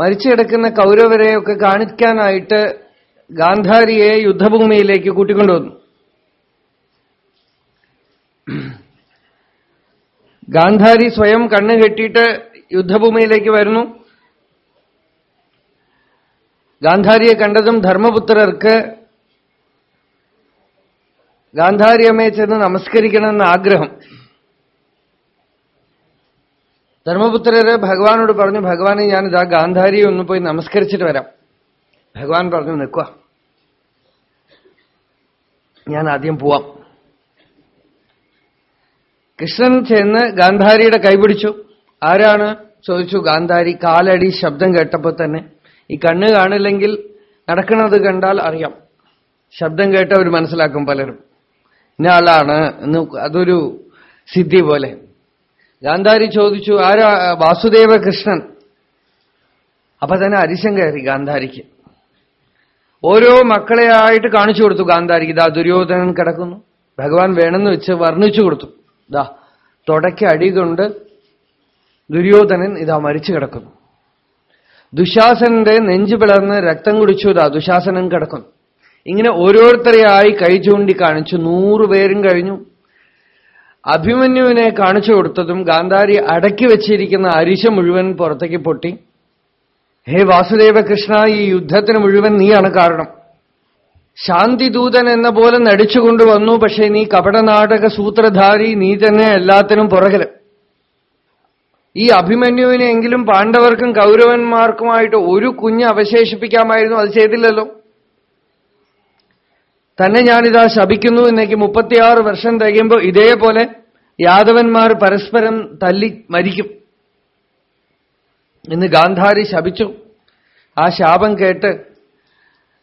മരിച്ചു കിടക്കുന്ന കൗരവരെയൊക്കെ കാണിക്കാനായിട്ട് ഗാന്ധാരിയെ യുദ്ധഭൂമിയിലേക്ക് കൂട്ടിക്കൊണ്ടുവന്നു. ഗാന്ധാരി സ്വയം കണ്ണ് കെട്ടിയിട്ട് യുദ്ധഭൂമിയിലേക്ക് വരുന്നു. ഗാന്ധാരിയെ കണ്ടതും ധർമ്മപുത്രർക്ക് ഗാന്ധാരി അമ്മയെ ചെന്ന് നമസ്കരിക്കണമെന്ന് ആഗ്രഹം. ധർമ്മപുത്രര് ഭഗവാനോട് പറഞ്ഞു ഭഗവാനെ ഞാനിതാ ഗാന്ധാരിയെ ഒന്ന് പോയി നമസ്കരിച്ചിട്ട് വരാം. ഭഗവാൻ പറഞ്ഞു നിൽക്കുക ഞാൻ ആദ്യം പോവാം. കൃഷ്ണൻ ചെന്ന് ഗാന്ധാരിയുടെ കൈപിടിച്ചു ആരാണ്? ചോദിച്ചു. ഗാന്ധാരി കാലടി ശബ്ദം കേട്ടപ്പോൾ തന്നെ. ഈ കണ്ണ് കാണില്ലെങ്കിൽ നടക്കുന്നത് കണ്ടാൽ അറിയാം. ശബ്ദം കേട്ടവർ മനസ്സിലാക്കും പലരും. ഇന്ന ആളാണ് എന്ന് അതൊരു സിദ്ധി പോലെ. ഗാന്ധാരി ചോദിച്ചു ആരാ വാസുദേവ കൃഷ്ണൻ അപ്പൊ തന്നെ അരിശം കയറി ഗാന്ധാരിക്ക്. ഓരോ മക്കളെ ആയിട്ട് കാണിച്ചു കൊടുത്തു ഗാന്ധാരിക്ക്. ഇതാ ദുര്യോധനൻ കിടക്കുന്നു. ഭഗവാൻ വേണമെന്ന് വെച്ച് വർണിച്ചു കൊടുത്തു. ഇതാ തുടയ്ക്ക് അടി കൊണ്ട് ദുര്യോധനൻ ഇതാ മരിച്ചു കിടക്കുന്നു. ദുശാസനന്റെ നെഞ്ചു പിളർന്ന് രക്തം കുടിച്ചു. ഇതാ ദുശാസനൻ കിടക്കുന്നു. ഇങ്ങനെ ഓരോരുത്തരെയായി കൈ ചൂണ്ടി കാണിച്ചു. നൂറുപേരും കഴിഞ്ഞു. അഭിമന്യുവിനെ കാണിച്ചു കൊടുത്തതും ഗാന്ധാരി അടക്കി വെച്ചിരിക്കുന്ന അരിശ മുഴുവൻ പുറത്തേക്ക് പൊട്ടി. ഹേ വാസുദേവ കൃഷ്ണ ഈ യുദ്ധത്തിന് മുഴുവൻ നീയാണ് കാരണം. ശാന്തിദൂതൻ എന്ന പോലെ നടിച്ചുകൊണ്ടുവന്നു പക്ഷേ നീ കപടനാടക സൂത്രധാരി നീ തന്നെ എല്ലാത്തിനും പുറകിൽ ഈ അഭിമന്യുവിനെങ്കിലും പാണ്ഡവർക്കും കൗരവന്മാർക്കുമായിട്ട് ഒരു കുഞ്ഞ് അവശേഷിപ്പിക്കാമായിരുന്നു അത് ചെയ്തില്ലല്ലോ. തന്നെ ഞാനിതാ ശപിക്കുന്നു എന്നേക്ക് മുപ്പത്തിയാറ് വർഷം തികയുമ്പോൾ ഇതേപോലെ യാദവന്മാർ പരസ്പരം തല്ലി മരിക്കും. എന്ന് ഗാന്ധാരി ശപിച്ചു. ആ ശാപം കേട്ട്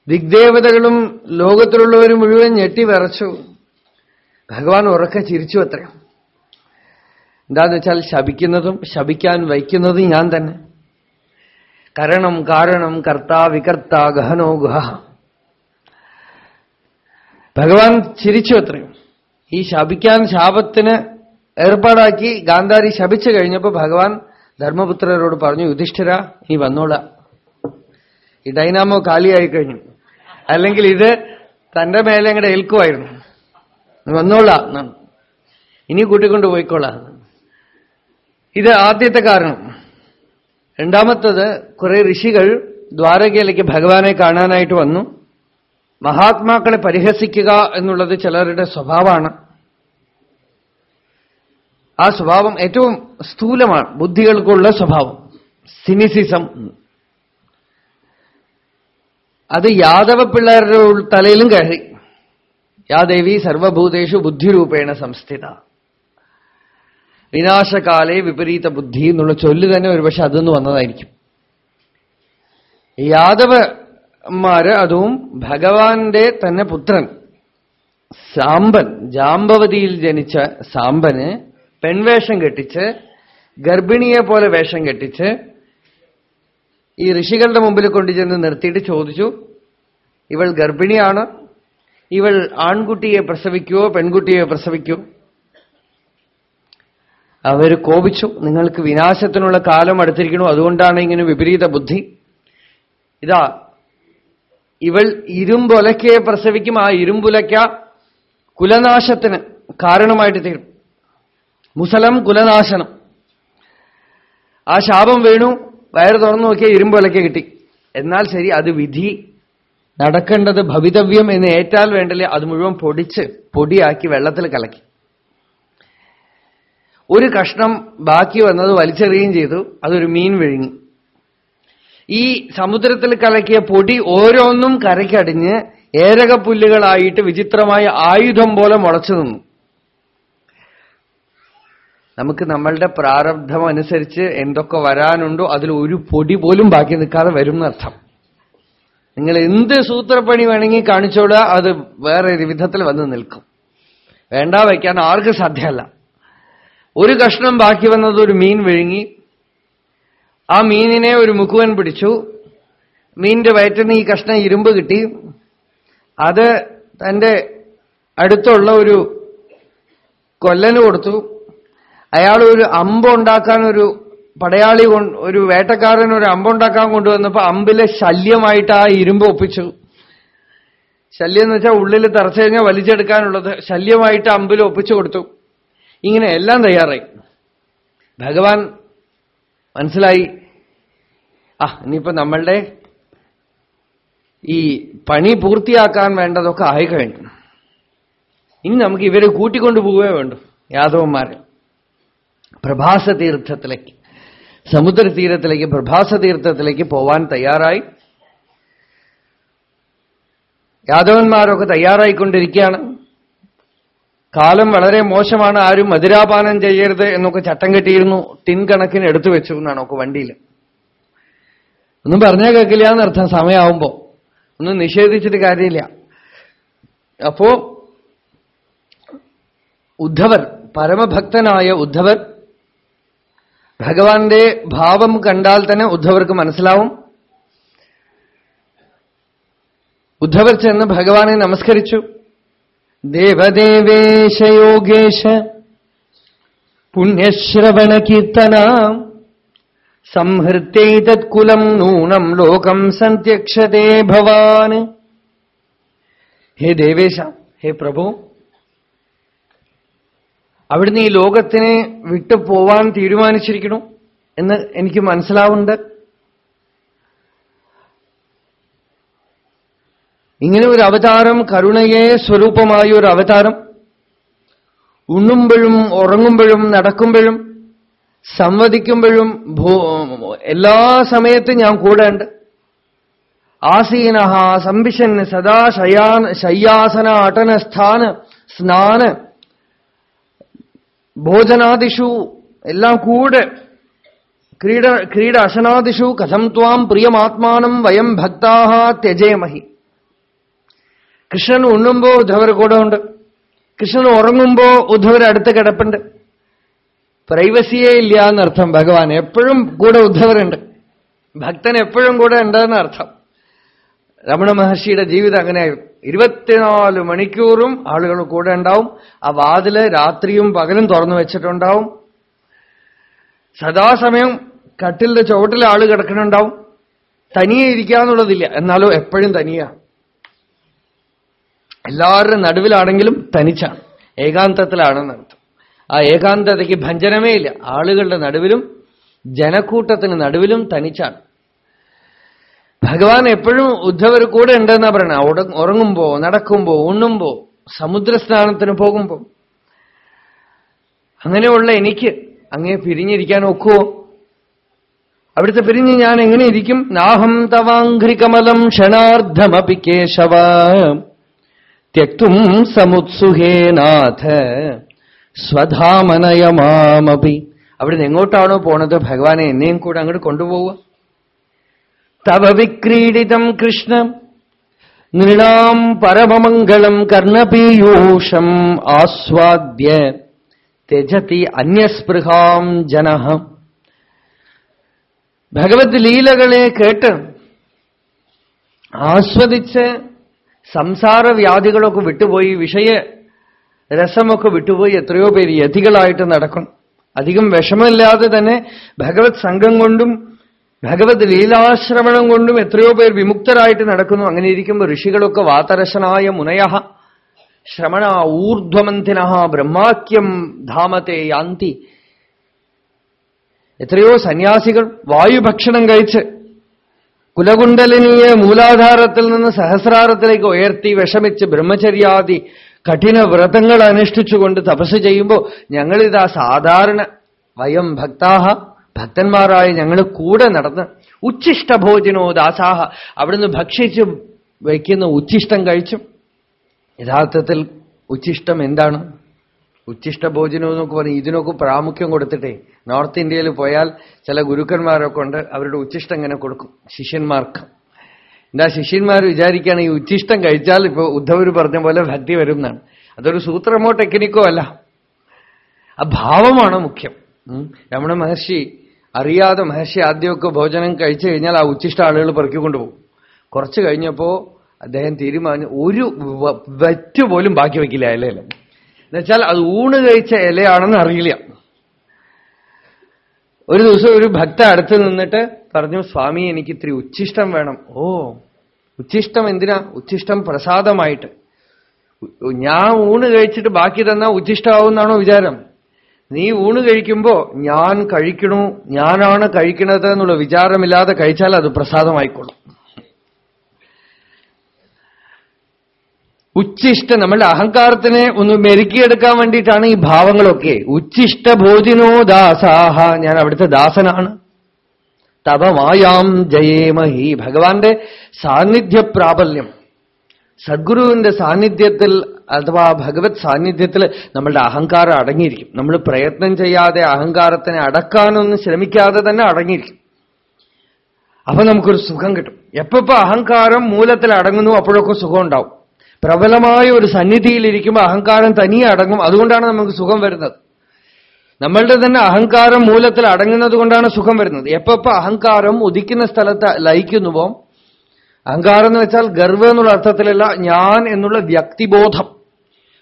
ദിഗ്ദേവതകളും ലോകത്തിലുള്ളവരും മുഴുവൻ ഞെട്ടി വിറച്ചു. ഭഗവാൻ ഉറക്കെ ചിരിച്ചു അത്രയും എന്താന്ന് വെച്ചാൽ ശപിക്കുന്നതും ശപിക്കാൻ വയ്ക്കുന്നതും ഞാൻ തന്നെ. കരണം കാരണം കർത്ത വികർത്ത ഗഹനോ ഗുഹ. ഭഗവാൻ ചിരിച്ചു അത്രയും ഈ ശപിക്കാൻ ശാപത്തിന് ഏർപ്പാടാക്കി ഗാന്ധാരി ശപിച്ചു കഴിഞ്ഞപ്പോ ഭഗവാൻ ധർമ്മപുത്രരോട് പറഞ്ഞു യുധിഷ്ഠിര നീ വന്നോളാം. ഈ ഡൈനാമോ കാലിയായി കഴിഞ്ഞു. അല്ലെങ്കിൽ ഇത് തന്റെ മേലെ അങ്ങടെ ഏൽക്കുമായിരുന്നു. വന്നോളാം ഇനി കൂട്ടിക്കൊണ്ട് പോയിക്കോളാം. ഇത് ആദ്യത്തെ കാരണം. രണ്ടാമത്തത് കുറെ ഋഷികൾ ദ്വാരകയിലേക്ക് ഭഗവാനെ കാണാനായിട്ട് വന്നു. മഹാത്മാക്കളെ പരിഹസിക്കുക എന്നുള്ളത് ചിലരുടെ സ്വഭാവമാണ്. ആ സ്വഭാവം ഏറ്റവും സ്ഥൂലമാണ് ബുദ്ധികൾക്കുള്ള സ്വഭാവം സിനിസിസം. അത് യാദവ പിള്ളേരുടെ തലയിലും കയറി. യാദേവി സർവഭൂതേഷു ബുദ്ധിരൂപേണ സംസ്ഥിത. വിനാശകാലേ വിപരീത ബുദ്ധി എന്നുള്ള ചൊല്ല് തന്നെ ഒരുപക്ഷെ അതൊന്ന് വന്നതായിരിക്കും. യാദവന്മാര് അതും ഭഗവാന്റെ തന്നെ പുത്രൻ. സാമ്പൻ ജാമ്പവതിയിൽ ജനിച്ച സാമ്പന് പെൺവേഷം കെട്ടിച്ച് ഗർഭിണിയെ പോലെ വേഷം കെട്ടിച്ച് ഈ ഋഷികളുടെ മുമ്പിൽ കൊണ്ടുചെന്ന് നിർത്തിയിട്ട് ചോദിച്ചു ഇവൾ ഗർഭിണിയാണ്? ഇവൾ ആൺകുട്ടിയെ പ്രസവിക്കുവോ പെൺകുട്ടിയെ പ്രസവിക്കുവോ അവർ കോപിച്ചു നിങ്ങൾക്ക് വിനാശത്തിനുള്ള കാലം അടുത്തിരിക്കണു അതുകൊണ്ടാണ് ഇങ്ങനെ വിപരീത ബുദ്ധി. ഇതാ ഇവൾ ഇരുമ്പൊലക്കയെ പ്രസവിക്കും. ആ ഇരുമ്പുലക്ക കുലനാശത്തിന് കാരണമായിട്ട് തീരും. മുസലം കുലനാശനം. ആ ശാപം വീണു. വയറ് തുറന്നു നോക്കിയ ഇരുമ്പൊലക്ക കിട്ടി. എന്നാൽ ശരി അത് വിധി നടക്കേണ്ടത് ഭവിതവ്യം എന്ന് ഏറ്റാൽ വേണ്ടല്ലേ? അത് മുഴുവൻ പൊടിച്ച് പൊടിയാക്കി വെള്ളത്തിൽ കലക്കി. ഒരു കഷ്ണം ബാക്കി വന്നത് വലിച്ചെറിയുകയും ചെയ്തു. അതൊരു മീൻ വിഴുങ്ങി. ഈ സമുദ്രത്തിൽ കലക്കിയ പൊടി ഓരോന്നും കരയ്ക്കടിഞ്ഞ് ഏരകപ്പുല്ലുകളായിട്ട് വിചിത്രമായ ആയുധം പോലെ മുളച്ചു നിന്നു. നമുക്ക് നമ്മളുടെ പ്രാരബ്ധം അനുസരിച്ച് എന്തൊക്കെ വരാനുണ്ടോ അതിൽ ഒരു പൊടി പോലും ബാക്കി നിൽക്കാതെ വരും എന്നർത്ഥം. നിങ്ങൾ എന്ത് സൂത്രപ്പണി വേണമെങ്കിൽ കാണിച്ചോടുക അത് വേറെ ഒരു വിധത്തിൽ വന്ന് നിൽക്കും. വേണ്ട വയ്ക്കാൻ ആർക്കും സാധ്യമല്ല. ഒരു കഷ്ണം ബാക്കി വന്നത് ഒരു മീൻ വിഴുങ്ങി ആ മീനിനെ ഒരു മുക്കുവൻ പിടിച്ചു. മീനിന്റെ വയറ്റിന് ഈ കഷ്ണം ഇരുമ്പ് കിട്ടി. അത് തന്റെ അടുത്തുള്ള ഒരു കൊല്ലന് കൊടുത്തു. അയാൾ ഒരു അമ്പുണ്ടാക്കാൻ ഒരു പടയാളി ഒരു വേട്ടക്കാരൻ ഒരു അമ്പുണ്ടാക്കാൻ കൊണ്ടുവന്നപ്പോ അമ്പിലെ ശല്യമായിട്ട് ആ ഇരുമ്പ് ഒപ്പിച്ചു. ശല്യം എന്ന് വെച്ചാൽ ഉള്ളിൽ തറച്ചു കഴിഞ്ഞാൽ വലിച്ചെടുക്കാനുള്ളത്. ശല്യമായിട്ട് അമ്പിൽ ഒപ്പിച്ചു കൊടുത്തു. ഇങ്ങനെ എല്ലാം തയ്യാറായി. ഭഗവാൻ മനസ്സിലായി? ആ ഇനിയിപ്പോ നമ്മളുടെ ഈ പണി പൂർത്തിയാക്കാൻ വേണ്ടതൊക്കെ ആയി കഴിഞ്ഞു ഇനി നമുക്ക് ഇവരെ കൂട്ടിക്കൊണ്ടു പോവേ വേണ്ടു യാദവന്മാരെ. പ്രഭാസ തീർത്ഥത്തിലേക്ക് സമുദ്ര തീരത്തിലേക്ക് പ്രഭാസ തീർത്ഥത്തിലേക്ക് പോവാൻ തയ്യാറായി. യാദവന്മാരൊക്കെ തയ്യാറായിക്കൊണ്ടിരിക്കുകയാണ്. കാലം വളരെ മോശമാണ് ആരും മധുരാപാനം ചെയ്യരുത് എന്നൊക്കെ ചട്ടം കെട്ടിയിരുന്നു ടിൻ കണക്കിന് എടുത്തു വെച്ചു എന്നാണ് ഒക്കെ വണ്ടിയിൽ. ഒന്നും പറഞ്ഞാൽ കേൾക്കില്ല എന്നർത്ഥം സമയമാവുമ്പോ ഒന്നും നിഷേധിച്ചിട്ട് കാര്യമില്ല. അപ്പോ ഉദ്ധവർ പരമഭക്തനായ ഉദ്ധവർ ഭഗവാന്റെ ഭാവം കണ്ടാൽ തന്നെ ഉദ്ധവർക്ക് മനസ്സിലാവും. ഉദ്ധവർ ചെന്ന് ഭഗവാനെ നമസ്കരിച്ചു. ദേവദേവേശ യോഗേശ പുണ്യശ്രവണ കീർത്തന സംഹൃത്യൈതത്കുലം നൂനം ലോകം സന്ത്യക്ഷതേ ഭവാൻ. ഹേ ദേവേശ ഹേ പ്രഭു. അവിടുന്ന് ഈ ലോകത്തിനെ വിട്ടു പോവാൻ തീരുമാനിച്ചിരിക്കണു എന്ന് എനിക്ക് മനസ്സിലാവുന്നുണ്ട്. ഇങ്ങനെ ഒരു അവതാരം കരുണയെ സ്വരൂപമായ ഒരു അവതാരം. ഉണ്ണുമ്പോഴും ഉറങ്ങുമ്പോഴും നടക്കുമ്പോഴും സംവദിക്കുമ്പോഴും എല്ലാ സമയത്തും ഞാൻ കൂടെ ആസീന സംവിശൻ സദാ ശയാൻ ശയ്യാസന അടനസ്ഥാന സ്നാന ഭോജനാദിഷു എല്ലാം കൂടെ ക്രീഡ ക്രീഡ അശനാദിഷു കഥം ത്വാം പ്രിയമാത്മാനം വയം ഭക്താഹ ത്യജേമഹി. കൃഷ്ണൻ ഉണ്ണുമ്പോ ഉദ്ധവർ കൂടെ ഉണ്ട് കൃഷ്ണൻ ഉറങ്ങുമ്പോ ഉദ്ധവർ അടുത്ത് കിടപ്പുണ്ട്. പ്രൈവസിയേ ഇല്ല എന്നർത്ഥം ഭഗവാൻ. എപ്പോഴും കൂടെ ഉദ്ധവരുണ്ട്. ഭക്തൻ എപ്പോഴും കൂടെ ഉണ്ടെന്ന് അർത്ഥം. രമണ മഹർഷിയുടെ ജീവിതം അങ്ങനെയായിരുന്നു. ഇരുപത്തിനാല് മണിക്കൂറും ആളുകൾ കൂടെ ഉണ്ടാവും. ആ വാതിൽ രാത്രിയും പകലും തുറന്നു വെച്ചിട്ടുണ്ടാവും. സദാസമയം കട്ടിലിന്റെ ചുവട്ടിൽ ആൾ കിടക്കണുണ്ടാവും തനിയെ ഇരിക്കാന്നുള്ളതില്ല. എന്നാലോ എപ്പോഴും തനിയാ. എല്ലാവരുടെ നടുവിലാണെങ്കിലും തനിച്ചാണ് ഏകാന്തത്തിലാണെന്ന് അർത്ഥം ആ ഏകാന്തതയ്ക്ക് ഭഞ്ജനമേ ഇല്ല. ആളുകളുടെ നടുവിലും ജനക്കൂട്ടത്തിന് നടുവിലും തനിച്ചാണ്. ഭഗവാൻ എപ്പോഴും ഉദ്ധവർ കൂടെ ഉണ്ടെന്നാ പറയണ. ഉറങ്ങുമ്പോ നടക്കുമ്പോ ഉണ്ണുമ്പോ സമുദ്ര സ്നാനത്തിന് പോകുമ്പോ. അങ്ങനെയുള്ള എനിക്ക് അങ്ങേ പിരിഞ്ഞിരിക്കാൻ ഒക്കുവോ? അവിടുത്തെ പിരിഞ്ഞ് ഞാൻ എങ്ങനെ ഇരിക്കും? നാഹം തവാംഘ്രികമലം ക്ഷണാർദ്ധമപി കേശവ. ത്യക്തും സമുത്സുഹേനാഥ സ്വധാമനയമാമപി അവിടുന്ന് എങ്ങോട്ടാണോ പോണത്? ഭഗവാനെ എന്നെയും കൂടെ അങ്ങോട്ട് കൊണ്ടുപോവുക. തവ വിക്രീഡിതം കൃഷ്ണ നൃണാം പരമമംഗളം കർണപീയൂഷം ആസ്വാദ്യ തെജതി അന്യസ്പൃഹാം ജന ഭഗവത് ലീലകളെ കേട്ട് ആസ്വദിച്ച് സംസാരവ്യാധികളൊക്കെ വിട്ടുപോയി വിഷയ രസമൊക്കെ വിട്ടുപോയി എത്രയോ പേര് യതികളായിട്ട് നടക്കും. അധികം വിഷമമില്ലാതെ തന്നെ ഭഗവത് സംഘം കൊണ്ടും ഭഗവത് ലീലാശ്രവണം കൊണ്ടും എത്രയോ പേർ വിമുക്തരായിട്ട് നടക്കുന്നു. അങ്ങനെ ഇരിക്കുമ്പോൾ ഋഷികളൊക്കെ വാതരശനായ മുനയ ശ്രമണ ഊർധ്വമന്തിന ബ്രഹ്മാക്യം ധാമത്തെ യാന്തി. എത്രയോ സന്യാസികൾ വായുഭക്ഷണം കഴിച്ച് കുലകുണ്ടലിനിയെ മൂലാധാരത്തിൽ നിന്ന് സഹസ്രാരത്തിലേക്ക് ഉയർത്തി വിഷമിച്ച് ബ്രഹ്മചര്യാദി കഠിന വ്രതങ്ങൾ അനുഷ്ഠിച്ചുകൊണ്ട് തപസ് ചെയ്യുമ്പോൾ ഞങ്ങളിതാ സാധാരണ വയം ഭക്താഹ ഭക്തന്മാരായ ഞങ്ങൾ കൂടെ നടന്ന് ഉച്ഛിഷ്ടഭോജനോ ദാസാഹ അവിടുന്ന് ഭക്ഷിച്ച് വയ്ക്കുന്ന ഉച്ഛിഷ്ടം കഴിച്ചും യഥാർത്ഥത്തിൽ ഉച്ഛിഷ്ടം എന്താണ്? ഉച്ഛിഷ്ട ഭോജനം എന്നൊക്കെ പറഞ്ഞ് ഇതിനൊക്കെ പ്രാമുഖ്യം കൊടുത്തിട്ടേ. നോർത്ത് ഇന്ത്യയിൽ പോയാൽ ചില ഗുരുക്കന്മാരൊക്കെ ഉണ്ട്. അവരുടെ ഉച്ഛിഷ്ടം ഇങ്ങനെ കൊടുക്കും. ശിഷ്യന്മാർക്ക്. എന്താ ശിഷ്യന്മാർ വിചാരിക്കുകയാണ് ഈ ഉച്ഛിഷ്ടം കഴിച്ചാൽ ഇപ്പോൾ ഉദ്ധവർ പറഞ്ഞ പോലെ ഭക്തി വരും എന്നാണ്. അതൊരു സൂത്രമോ ടെക്നിക്കോ അല്ല. ആ ഭാവമാണ് മുഖ്യം. രമണ മഹർഷി അറിയാതെ മഹർഷി ആദ്യമൊക്കെ ഭോജനം കഴിച്ചു കഴിഞ്ഞാൽ ആ ഉച്ഛിഷ്ട ആളുകൾ പെറുക്കിക്കൊണ്ടുപോകും കുറച്ച് കഴിഞ്ഞപ്പോൾ അദ്ദേഹം തീരുമാനിച്ചു ഒരു വറ്റുപോലും ബാക്കി വയ്ക്കില്ല ഇലയിൽ എന്നുവെച്ചാൽ അത് ഊണ് കഴിച്ച ഇലയാണെന്ന് അറിയില്ല. ഒരു ദിവസം ഒരു ഭക്ത അടുത്ത് നിന്നിട്ട് പറഞ്ഞു സ്വാമി എനിക്ക് ഇത്തിരി ഉച്ഛിഷ്ടം വേണം. ഓ ഉച്ഛിഷ്ടം എന്തിനാ? ഉച്ഛിഷ്ടം പ്രസാദമായിട്ട്. ഞാൻ ഊണ് കഴിച്ചിട്ട് ബാക്കി തന്നാ ഉച്ഛിഷ്ടമാവുന്നാണോ വിചാരം? നീ ഊണ് കഴിക്കുമ്പോ ഞാൻ കഴിക്കണു ഞാനാണ് കഴിക്കണത് എന്നുള്ള വിചാരമില്ലാതെ കഴിച്ചാൽ അത് പ്രസാദമായിക്കൊള്ളും. ഉച്ഛിഷ്ട നമ്മളുടെ അഹങ്കാരത്തിനെ ഒന്ന് മെരുക്കിയെടുക്കാൻ വേണ്ടിയിട്ടാണ് ഈ ഭാവങ്ങളൊക്കെ. ഉച്ഛിഷ്ട ഭോജിനോ ദാസാഹ ഞാൻ അവിടുത്തെ ദാസനാണ്. തപമായാം ജയേമഹി ഭഗവാന്റെ സാന്നിധ്യപ്രാബല്യം. സദ്ഗുരുവിന്റെ സാന്നിധ്യത്തിൽ അഥവാ ഭഗവത് സാന്നിധ്യത്തിൽ നമ്മളുടെ അഹങ്കാരം അടങ്ങിയിരിക്കും. നമ്മൾ പ്രയത്നം ചെയ്യാതെ അഹങ്കാരത്തിനെ അടക്കാനൊന്നും ശ്രമിക്കാതെ തന്നെ അടങ്ങിയിരിക്കും. അപ്പൊ നമുക്കൊരു സുഖം കിട്ടും. എപ്പോ അഹങ്കാരം മൂലത്തിൽ അടങ്ങുന്നു അപ്പോഴൊക്കെ സുഖം ഉണ്ടാവും. പ്രബലമായ ഒരു സന്നിധിയിലിരിക്കുമ്പോൾ അഹങ്കാരം തനിയെ അടങ്ങും അതുകൊണ്ടാണ് നമുക്ക് സുഖം വരുന്നത് നമ്മളുടെ തന്നെ അഹങ്കാരം മൂലത്തിൽ അടങ്ങുന്നത് കൊണ്ടാണ് സുഖം വരുന്നത് എപ്പോ അഹങ്കാരം ഉദിക്കുന്ന സ്ഥലത്ത് ലയിക്കുന്നുവോ അഹങ്കാരം എന്ന് വെച്ചാൽ ഗർവ് എന്നുള്ള അർത്ഥത്തിലല്ല ഞാൻ എന്നുള്ള വ്യക്തിബോധം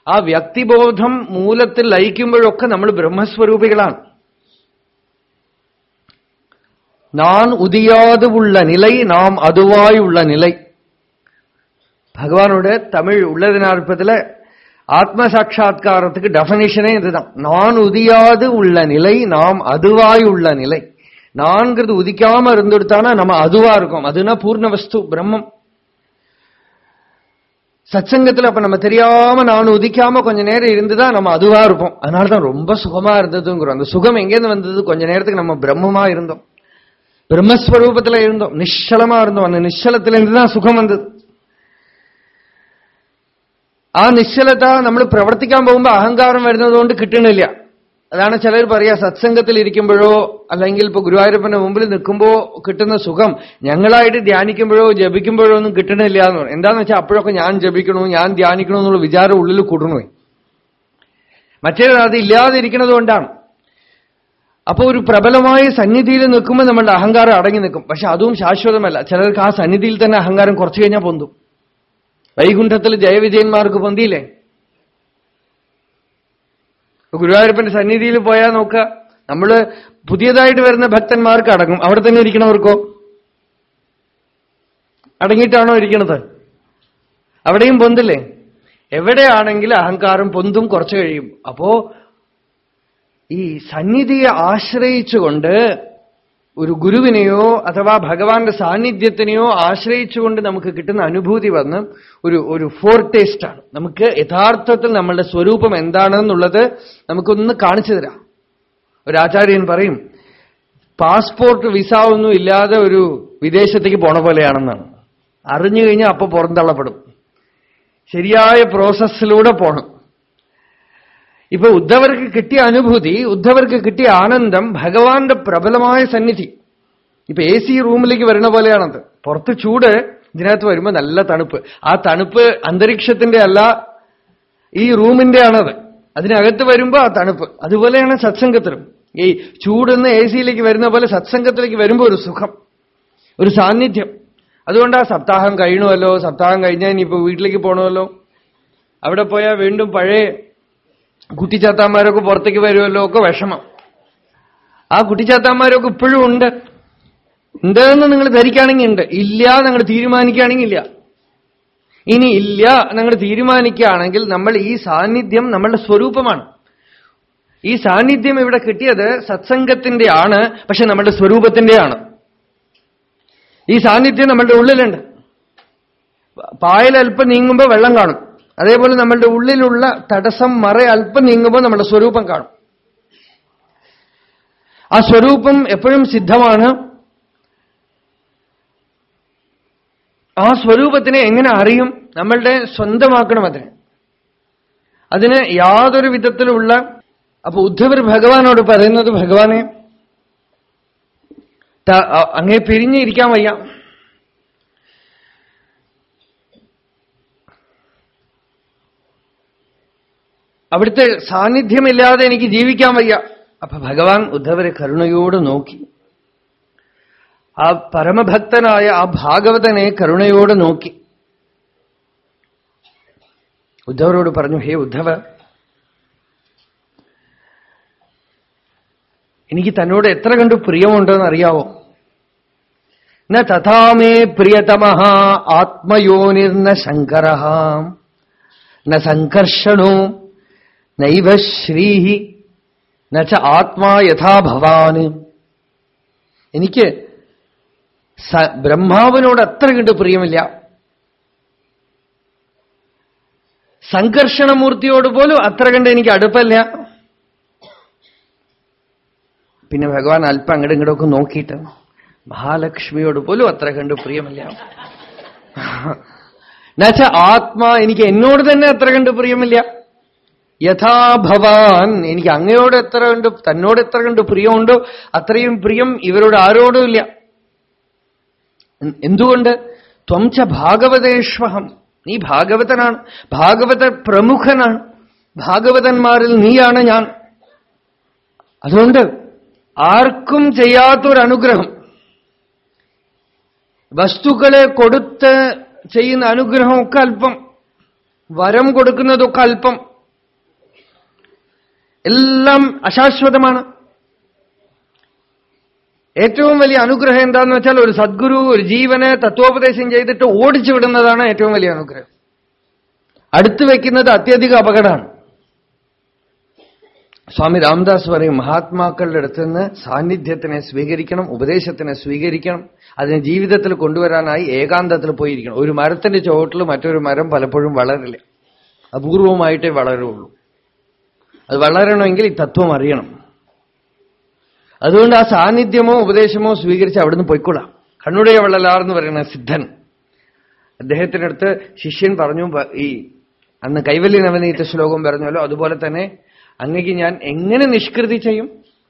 ആ വ്യക്തിബോധം മൂലത്തിൽ ലയിക്കുമ്പോഴൊക്കെ നമ്മൾ ബ്രഹ്മസ്വരൂപികളാണ് நான் உதியாது உள்ள நிலை நாம் அதுவாய் உள்ள நிலை பகவானோட தமிழ் உள்ளதுனா இருப்பதில் ஆத்ம சாட்சா்காரத்துக்கு டெபனிஷனே இதுதான். நான் உதியாது உள்ள நிலை நாம் அதுவாய் உள்ள நிலை. நான்கிறது உதிக்காம இருந்துடுத்தானா நம்ம அதுவா இருக்கும். அதுனா பூர்ண வஸ்து பிரம்மம். சத்சங்கத்துல அப்ப நம்ம தெரியாம நான் உதிக்காம கொஞ்ச நேரம் இருந்துதான் நம்ம அதுவா இருப்போம். அதனாலதான் ரொம்ப சுகமா இருந்ததுங்கிறோம். அந்த சுகம் எங்கேருந்து வந்தது? கொஞ்ச நேரத்துக்கு நம்ம பிரம்மமா இருந்தோம். பிரம்மஸ்வரூபத்துல இருந்தோம். நிശ്ചலமா இருந்தோம். அந்த நிശ്ചலத்திலிருந்து தான் சுகம் வந்தது. ആ നിശ്ചലത നമ്മൾ പ്രവർത്തിക്കാൻ പോകുമ്പോൾ അഹങ്കാരം വരുന്നതുകൊണ്ട് കിട്ടണില്ല അതാണ് ചിലർ പറയുക സത്സംഗത്തിൽ ഇരിക്കുമ്പോഴോ അല്ലെങ്കിൽ ഇപ്പൊ ഗുരുവായൂരപ്പന്റെ മുമ്പിൽ നിൽക്കുമ്പോ കിട്ടുന്ന സുഖം. ഞങ്ങളായിട്ട് ധ്യാനിക്കുമ്പോഴോ ജപിക്കുമ്പോഴോ ഒന്നും കിട്ടണില്ല എന്ന് പറയും. എന്താന്ന് വെച്ചാൽ അപ്പോഴൊക്കെ ഞാൻ ജപിക്കണോ ഞാൻ ധ്യാനിക്കണോ എന്നുള്ള വിചാരം ഉള്ളിൽ കൂടണേ മറ്റേത് അത് ഇല്ലാതിരിക്കുന്നത് കൊണ്ടാണ്. അപ്പൊ ഒരു പ്രബലമായ സന്നിധിയിൽ നിൽക്കുമ്പോൾ നമ്മളുടെ അഹങ്കാരം അടങ്ങി നിൽക്കും. പക്ഷെ അതും ശാശ്വതമല്ല. ചിലർക്ക് ആ സന്നിധിയിൽ തന്നെ അഹങ്കാരം കുറച്ചു കഴിഞ്ഞാൽ പൊന്തും. വൈകുണ്ഠത്തിൽ ജയവിജയന്മാർക്ക് പൊന്തിയില്ലേ? ഗുരുവായൂരപ്പന്റെ സന്നിധിയിൽ പോയാൽ നോക്കുക നമ്മൾ പുതിയതായിട്ട് വരുന്ന ഭക്തന്മാർക്ക് അടങ്ങും. അവിടെ തന്നെ ഇരിക്കണവർക്കോ? അടങ്ങിയിട്ടാണോ ഇരിക്കണത്? അവിടെയും പൊന്തില്ലേ? എവിടെയാണെങ്കിൽ അഹങ്കാരം പൊന്തും കുറച്ചു കഴിയും. അപ്പോ ഈ സന്നിധിയെ ആശ്രയിച്ചുകൊണ്ട് ഒരു ഗുരുവിനെയോ അഥവാ ഭഗവാന്റെ സാന്നിധ്യത്തിനെയോ ആശ്രയിച്ചുകൊണ്ട് നമുക്ക് കിട്ടുന്ന അനുഭൂതി വന്ന് ഒരു ഒരു ഫോർ ടേസ്റ്റാണ് നമുക്ക് യഥാർത്ഥത്തിൽ നമ്മളുടെ സ്വരൂപം എന്താണെന്നുള്ളത് നമുക്കൊന്ന് കാണിച്ചു തരാം. ഒരു ആചാര്യൻ പറയും പാസ്പോർട്ട് വിസ ഒന്നും ഇല്ലാതെ ഒരു വിദേശത്തേക്ക് പോണ പോലെയാണെന്നാണ്. അറിഞ്ഞു കഴിഞ്ഞാൽ അപ്പൊ പുറന്തള്ളപ്പെടും. ശരിയായ പ്രോസസ്സിലൂടെ പോണം. ഇപ്പൊ ഉദ്ധവർക്ക് കിട്ടിയ അനുഭൂതി ഉദ്ധവർക്ക് കിട്ടിയ ആനന്ദം ഭഗവാന്റെ പ്രബലമായ സന്നിധി. ഇപ്പൊ എ സി റൂമിലേക്ക് വരുന്ന പോലെയാണത്. പുറത്ത് ചൂട് ഇതിനകത്ത് വരുമ്പോ നല്ല തണുപ്പ്. ആ തണുപ്പ് അന്തരീക്ഷത്തിന്റെ അല്ല ഈ റൂമിന്റെ ആണത്. അതിനകത്ത് വരുമ്പോ ആ തണുപ്പ്. അതുപോലെയാണ് സത്സംഗത്തിലും. ഈ ചൂടെന്ന് എ സിയിലേക്ക് വരുന്ന പോലെ സത്സംഗത്തിലേക്ക് വരുമ്പോ ഒരു സുഖം ഒരു സാന്നിധ്യം. അതുകൊണ്ട് ആ സപ്താഹം കഴിയണമല്ലോ സപ്താഹം കഴിഞ്ഞാൽ ഇനിയിപ്പോ വീട്ടിലേക്ക് പോകണമല്ലോ അവിടെ പോയാൽ വീണ്ടും പഴയ കുട്ടിച്ചാത്താന്മാരൊക്കെ പുറത്തേക്ക് വരുമല്ലോ ഒക്കെ വിഷമം. ആ കുട്ടിച്ചാത്താന്മാരൊക്കെ ഇപ്പോഴും ഉണ്ട്. ഉണ്ടെന്ന് നിങ്ങൾ ധരിക്കുകയാണെങ്കിൽ ഉണ്ട്. ഇല്ല നിങ്ങൾ തീരുമാനിക്കുകയാണെങ്കിൽ ഇല്ല. ഇനി ഇല്ല നിങ്ങൾ തീരുമാനിക്കുകയാണെങ്കിൽ നമ്മൾ ഈ സാന്നിധ്യം നമ്മളുടെ സ്വരൂപമാണ്. ഈ സാന്നിധ്യം ഇവിടെ കിട്ടിയത് സത്സംഗത്തിന്റെ ആണ് പക്ഷെ നമ്മളുടെ സ്വരൂപത്തിന്റെയാണ് ഈ സാന്നിധ്യം നമ്മളുടെ ഉള്ളിലുണ്ട്. പായലൽപ്പം നീങ്ങുമ്പോൾ വെള്ളം കാണും. അതേപോലെ നമ്മളുടെ ഉള്ളിലുള്ള തടസ്സം മറ അല്പം നീങ്ങുമ്പോൾ നമ്മുടെ സ്വരൂപം കാണും. ആ സ്വരൂപം എപ്പോഴും സിദ്ധമാണ്. ആ സ്വരൂപത്തിനെ എങ്ങനെ അറിയും? നമ്മളുടെ സ്വന്തമാക്കണം അതിനെ. അതിന് യാതൊരു വിധത്തിലുള്ള അപ്പൊ ഉദ്ധവർ ഭഗവാനോട് പറയുന്നത് ഭഗവാനെ അങ്ങേ പിരിഞ്ഞിരിക്കാൻ വയ്യ. അവിടുത്തെ സാന്നിധ്യമില്ലാതെ എനിക്ക് ജീവിക്കാൻ വയ്യ. അപ്പൊ ഭഗവാൻ ഉദ്ധവരെ കരുണയോട് നോക്കി. ആ പരമഭക്തനായ ആ ഭാഗവതനെ കരുണയോട് നോക്കി. ഉദ്ധവരോട് പറഞ്ഞു ഹേ ഉദ്ധവ എനിക്ക് തന്നോട് എത്ര കണ്ടു പ്രിയമുണ്ടെന്ന് അറിയാവോ? ന തഥാമേ പ്രിയതമ ആത്മയോനിർന്ന ശങ്കര. ന സംഘർഷണോ നൈവ ശ്രീഹി നച്ച ആത്മാ യഥാ എനിക്ക് ബ്രഹ്മാവിനോട് അത്ര കണ്ട് പ്രിയമില്ല. സംഘർഷണമൂർത്തിയോട് പോലും അത്ര കണ്ട് എനിക്ക് അടുപ്പല്ല. പിന്നെ ഭഗവാൻ അല്പം അങ്ങോട്ടും ഇങ്ങോട്ടൊക്കെ നോക്കിയിട്ട് മഹാലക്ഷ്മിയോട് പോലും അത്ര കണ്ട് പ്രിയമില്ല. എന്നുവെച്ചാ ആത്മാ എനിക്ക് എന്നോട് തന്നെ അത്ര കണ്ട് പ്രിയമില്ല. യഥാ ഭവാൻ. എനിക്ക് അങ്ങയോട് എത്ര കണ്ട് തന്നോട് എത്ര കണ്ട് പ്രിയമുണ്ടോ അത്രയും പ്രിയം ഇവരോട് ആരോടും ഇല്ല. എന്തുകൊണ്ട്? ത്വംച ഭാഗവതേഷ്വഹം നീ ഭാഗവതനാണ് ഭാഗവത പ്രമുഖനാണ് ഭാഗവതന്മാരിൽ നീയാണ് ഞാൻ. അതുകൊണ്ട് ആർക്കും ചെയ്യാത്തൊരനുഗ്രഹം. വസ്തുക്കളെ കൊടുത്ത് ചെയ്യുന്ന അനുഗ്രഹമൊക്കെ അല്പം വരം കൊടുക്കുന്നതൊക്കെ അല്പം. എല്ലാം അശാശ്വതമാണ്. ഏറ്റവും വലിയ അനുഗ്രഹം എന്താന്ന് വെച്ചാൽ ഒരു സദ്ഗുരു ഒരു ജീവനെ തത്വോപദേശം ചെയ്തിട്ട് ഓടിച്ചു വിടുന്നതാണ് ഏറ്റവും വലിയ അനുഗ്രഹം. അടുത്തു വയ്ക്കുന്നത് അത്യധികം അപകടമാണ്. സ്വാമി രാംദാസ് പറയും മഹാത്മാക്കളുടെ അടുത്ത് നിന്ന് സാന്നിധ്യത്തിനെ സ്വീകരിക്കണം ഉപദേശത്തിനെ സ്വീകരിക്കണം അതിനെ ജീവിതത്തിൽ കൊണ്ടുവരാനായി ഏകാന്തത്തിൽ പോയിരിക്കണം. ഒരു മരത്തിന്റെ ചുവട്ടിൽ മറ്റൊരു മരം പലപ്പോഴും വളരില്ല. അപൂർവമായിട്ടേ വളരുള്ളൂ. അത് വളരണമെങ്കിൽ ഈ തത്വം അറിയണം. അതുകൊണ്ട് ആ സാന്നിധ്യമോ ഉപദേശമോ സ്വീകരിച്ച് അവിടുന്ന് പൊയ്ക്കൊള്ളാം കണ്ണുടയ വള്ളലാർന്ന് പറയുന്ന സിദ്ധൻ. അദ്ദേഹത്തിനടുത്ത് ശിഷ്യൻ പറഞ്ഞു ഈ അന്ന് കൈവല്യ നവനീത ശ്ലോകം പറഞ്ഞല്ലോ അതുപോലെ തന്നെ അങ്ങക്ക് ഞാൻ എങ്ങനെ നിഷ്കൃതി ചെയ്യും?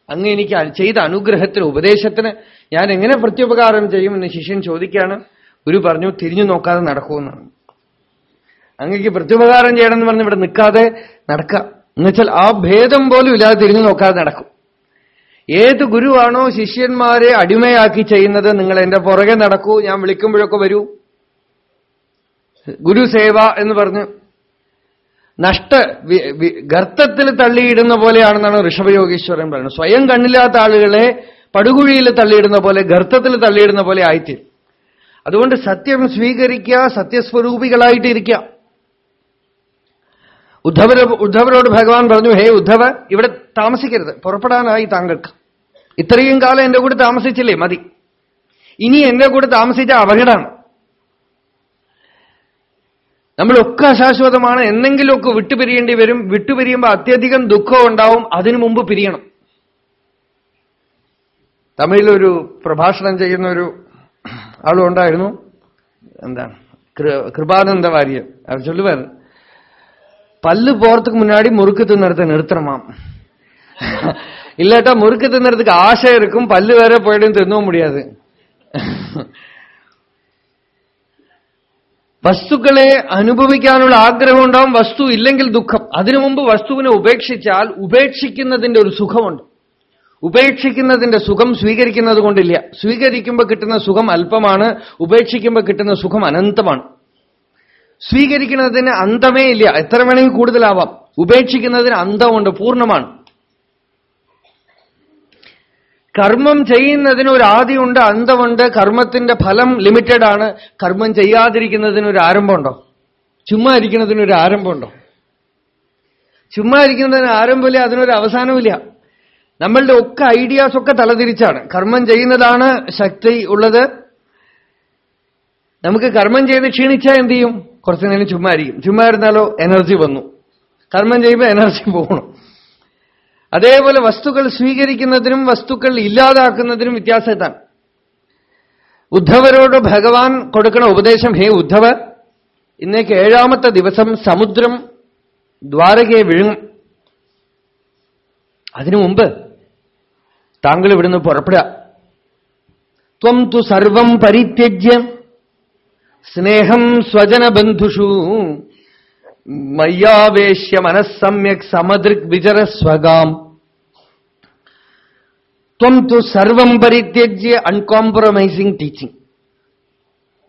അങ്ങ് എനിക്ക് ചെയ്ത അനുഗ്രഹത്തിന് ഉപദേശത്തിന് ഞാൻ എങ്ങനെ പ്രത്യുപകാരം ചെയ്യും? എന്ന് ശിഷ്യൻ ചോദിക്കുകയാണ്. ഗുരു പറഞ്ഞു തിരിഞ്ഞു നോക്കാതെ നടക്കുമെന്നാണ് അങ്ങക്ക് പ്രത്യുപകാരം ചെയ്യണമെന്ന് പറഞ്ഞ് ഇവിടെ നിൽക്കാതെ നടക്കുക എന്നുവെച്ചാൽ ആ ഭേദം പോലും ഇല്ലാതെ തിരിഞ്ഞു നോക്കാതെ നടക്കും. ഏത് ഗുരുവാണോ ശിഷ്യന്മാരെ അടിമയാക്കി ചെയ്യുന്നത്? നിങ്ങൾ എന്റെ പുറകെ നടക്കൂ ഞാൻ വിളിക്കുമ്പോഴൊക്കെ വരൂ. ഗുരുസേവ എന്ന് പറഞ്ഞ് നഷ്ട ഗർത്തത്തിൽ തള്ളിയിടുന്ന പോലെയാണെന്നാണ് ഋഷഭയോഗീശ്വരൻ പറയുന്നത്. സ്വയം കണ്ണില്ലാത്ത ആളുകളെ പടുകുഴിയിൽ തള്ളിയിടുന്ന പോലെ ഗർത്തത്തിൽ തള്ളിയിടുന്ന പോലെ ആയിത്തീരും. അതുകൊണ്ട് സത്യം സ്വീകരിക്കുക സത്യസ്വരൂപികളായിട്ടിരിക്കുക. ഉദ്ധവര ഉദ്ധവരോട് ഭഗവാൻ പറഞ്ഞു ഹേ ഉദ്ധവ ഇവിടെ താമസിക്കരുത്. പുറപ്പെടാനായി താങ്കൾക്ക്. ഇത്രയും കാലം എന്റെ കൂടെ താമസിച്ചില്ലേ? മതി. ഇനി എന്റെ കൂടെ താമസിച്ച അപകടമാണ് നമ്മളൊക്കെ അശാശ്വതമാണ്. എന്തെങ്കിലുമൊക്കെ വിട്ടുപിരിയേണ്ടി വരും. വിട്ടുപിരിയുമ്പോൾ അത്യധികം ദുഃഖം ഉണ്ടാവും. അതിനു മുമ്പ് പിരിയണം. തമിഴിലൊരു പ്രഭാഷണം ചെയ്യുന്ന ഒരു ആളുണ്ടായിരുന്നു. എന്താണ്? കൃപാനന്ദ വാര്യർ. അവർ ചൊല്ലുവാർ பல்லு போறதுக்கு முன்னாடி முறுக்கு தின்னறத நிறுத்தணுமாம் இல்லாட்டா முறுக்கு தின்னறதுக்கு ஆசை இருக்கும் பல்லு வேற போயிடும் தின்னவும் முடியாது വസ്തുക്കളെ അനുഭവിക്കാനുള്ള ആഗ്രഹം ഉണ്ടാവും വസ്തു ഇല്ലെങ്കിൽ ദുഃഖം അതിനു മുമ്പ് വസ്തുവിനെ ഉപേക്ഷിച്ചാൽ ഉപേക്ഷിക്കുന്നതിന്റെ ഒരു സുഖമുണ്ട് ഉപേക്ഷിക്കുന്നതിന്റെ സുഖം സ്വീകരിക്കുന്നത് കൊണ്ടില്ല സ്വീകരിക്കുമ്പോൾ കിട്ടുന്ന സുഖം അല്പമാണ് ഉപേക്ഷിക്കുമ്പോൾ കിട്ടുന്ന സുഖം അനന്തമാണ് സ്വീകരിക്കുന്നതിന് അന്തമേ ഇല്ല. എത്ര വേണമെങ്കിൽ കൂടുതലാവാം. ഉപേക്ഷിക്കുന്നതിന് അന്തമുണ്ട് പൂർണമാണ്. കർമ്മം ചെയ്യുന്നതിന് ഒരു ആദിയുണ്ട് അന്തമുണ്ട്. കർമ്മത്തിന്റെ ഫലം ലിമിറ്റഡ് ആണ്. കർമ്മം ചെയ്യാതിരിക്കുന്നതിന് ഒരു ആരംഭമുണ്ടോ? ചുമ്മാ ഇരിക്കുന്നതിന് ഒരു ആരംഭമുണ്ടോ? ചുമ്മാ ഇരിക്കുന്നതിന് ആരംഭമില്ല അതിനൊരു അവസാനമില്ല നമ്മളുടെ ഒക്കെ ഐഡിയാസ് ഒക്കെ തലതിരിച്ചാണ്. കർമ്മം ചെയ്യുന്നതാണ് ശക്തി ഉള്ളത്. നമുക്ക് കർമ്മം ചെയ്ത് ക്ഷീണിച്ചാൽ എന്ത് ചെയ്യും? കുറച്ചു നേരം ചുമ്മാ ഇരിക്കും ചുമ്മാ ഇരുന്നാലോ എനർജി വന്നു. കർമ്മം ചെയ്യുമ്പോൾ എനർജി പോകണം. അതേപോലെ വസ്തുക്കൾ സ്വീകരിക്കുന്നതിനും വസ്തുക്കൾ ഇല്ലാതാക്കുന്നതിനും വ്യത്യാസത്താണ് ഉദ്ധവരോട് ഭഗവാൻ കൊടുക്കുന്ന ഉപദേശം ഹേ ഉദ്ധവ ഇന്നേക്ക് ഏഴാമത്തെ ദിവസം സമുദ്രം ദ്വാരകയെ വിഴുങ്ങും അതിനു മുമ്പ് താങ്കൾ ഇവിടുന്ന് പുറപ്പെടുക. ത്വം തു സർവം പരിത്യജ്യം സ്നേഹം സ്വജനബന്ധുഷു മയ്യാവേശ്യ മനസ്സമ്യക് സമദൃക് വിചരസ്വഗാം ത്വം തു സർവം പരിത്യജ്യ അൺകോംപ്രമൈസിംഗ് ടീച്ചിങ്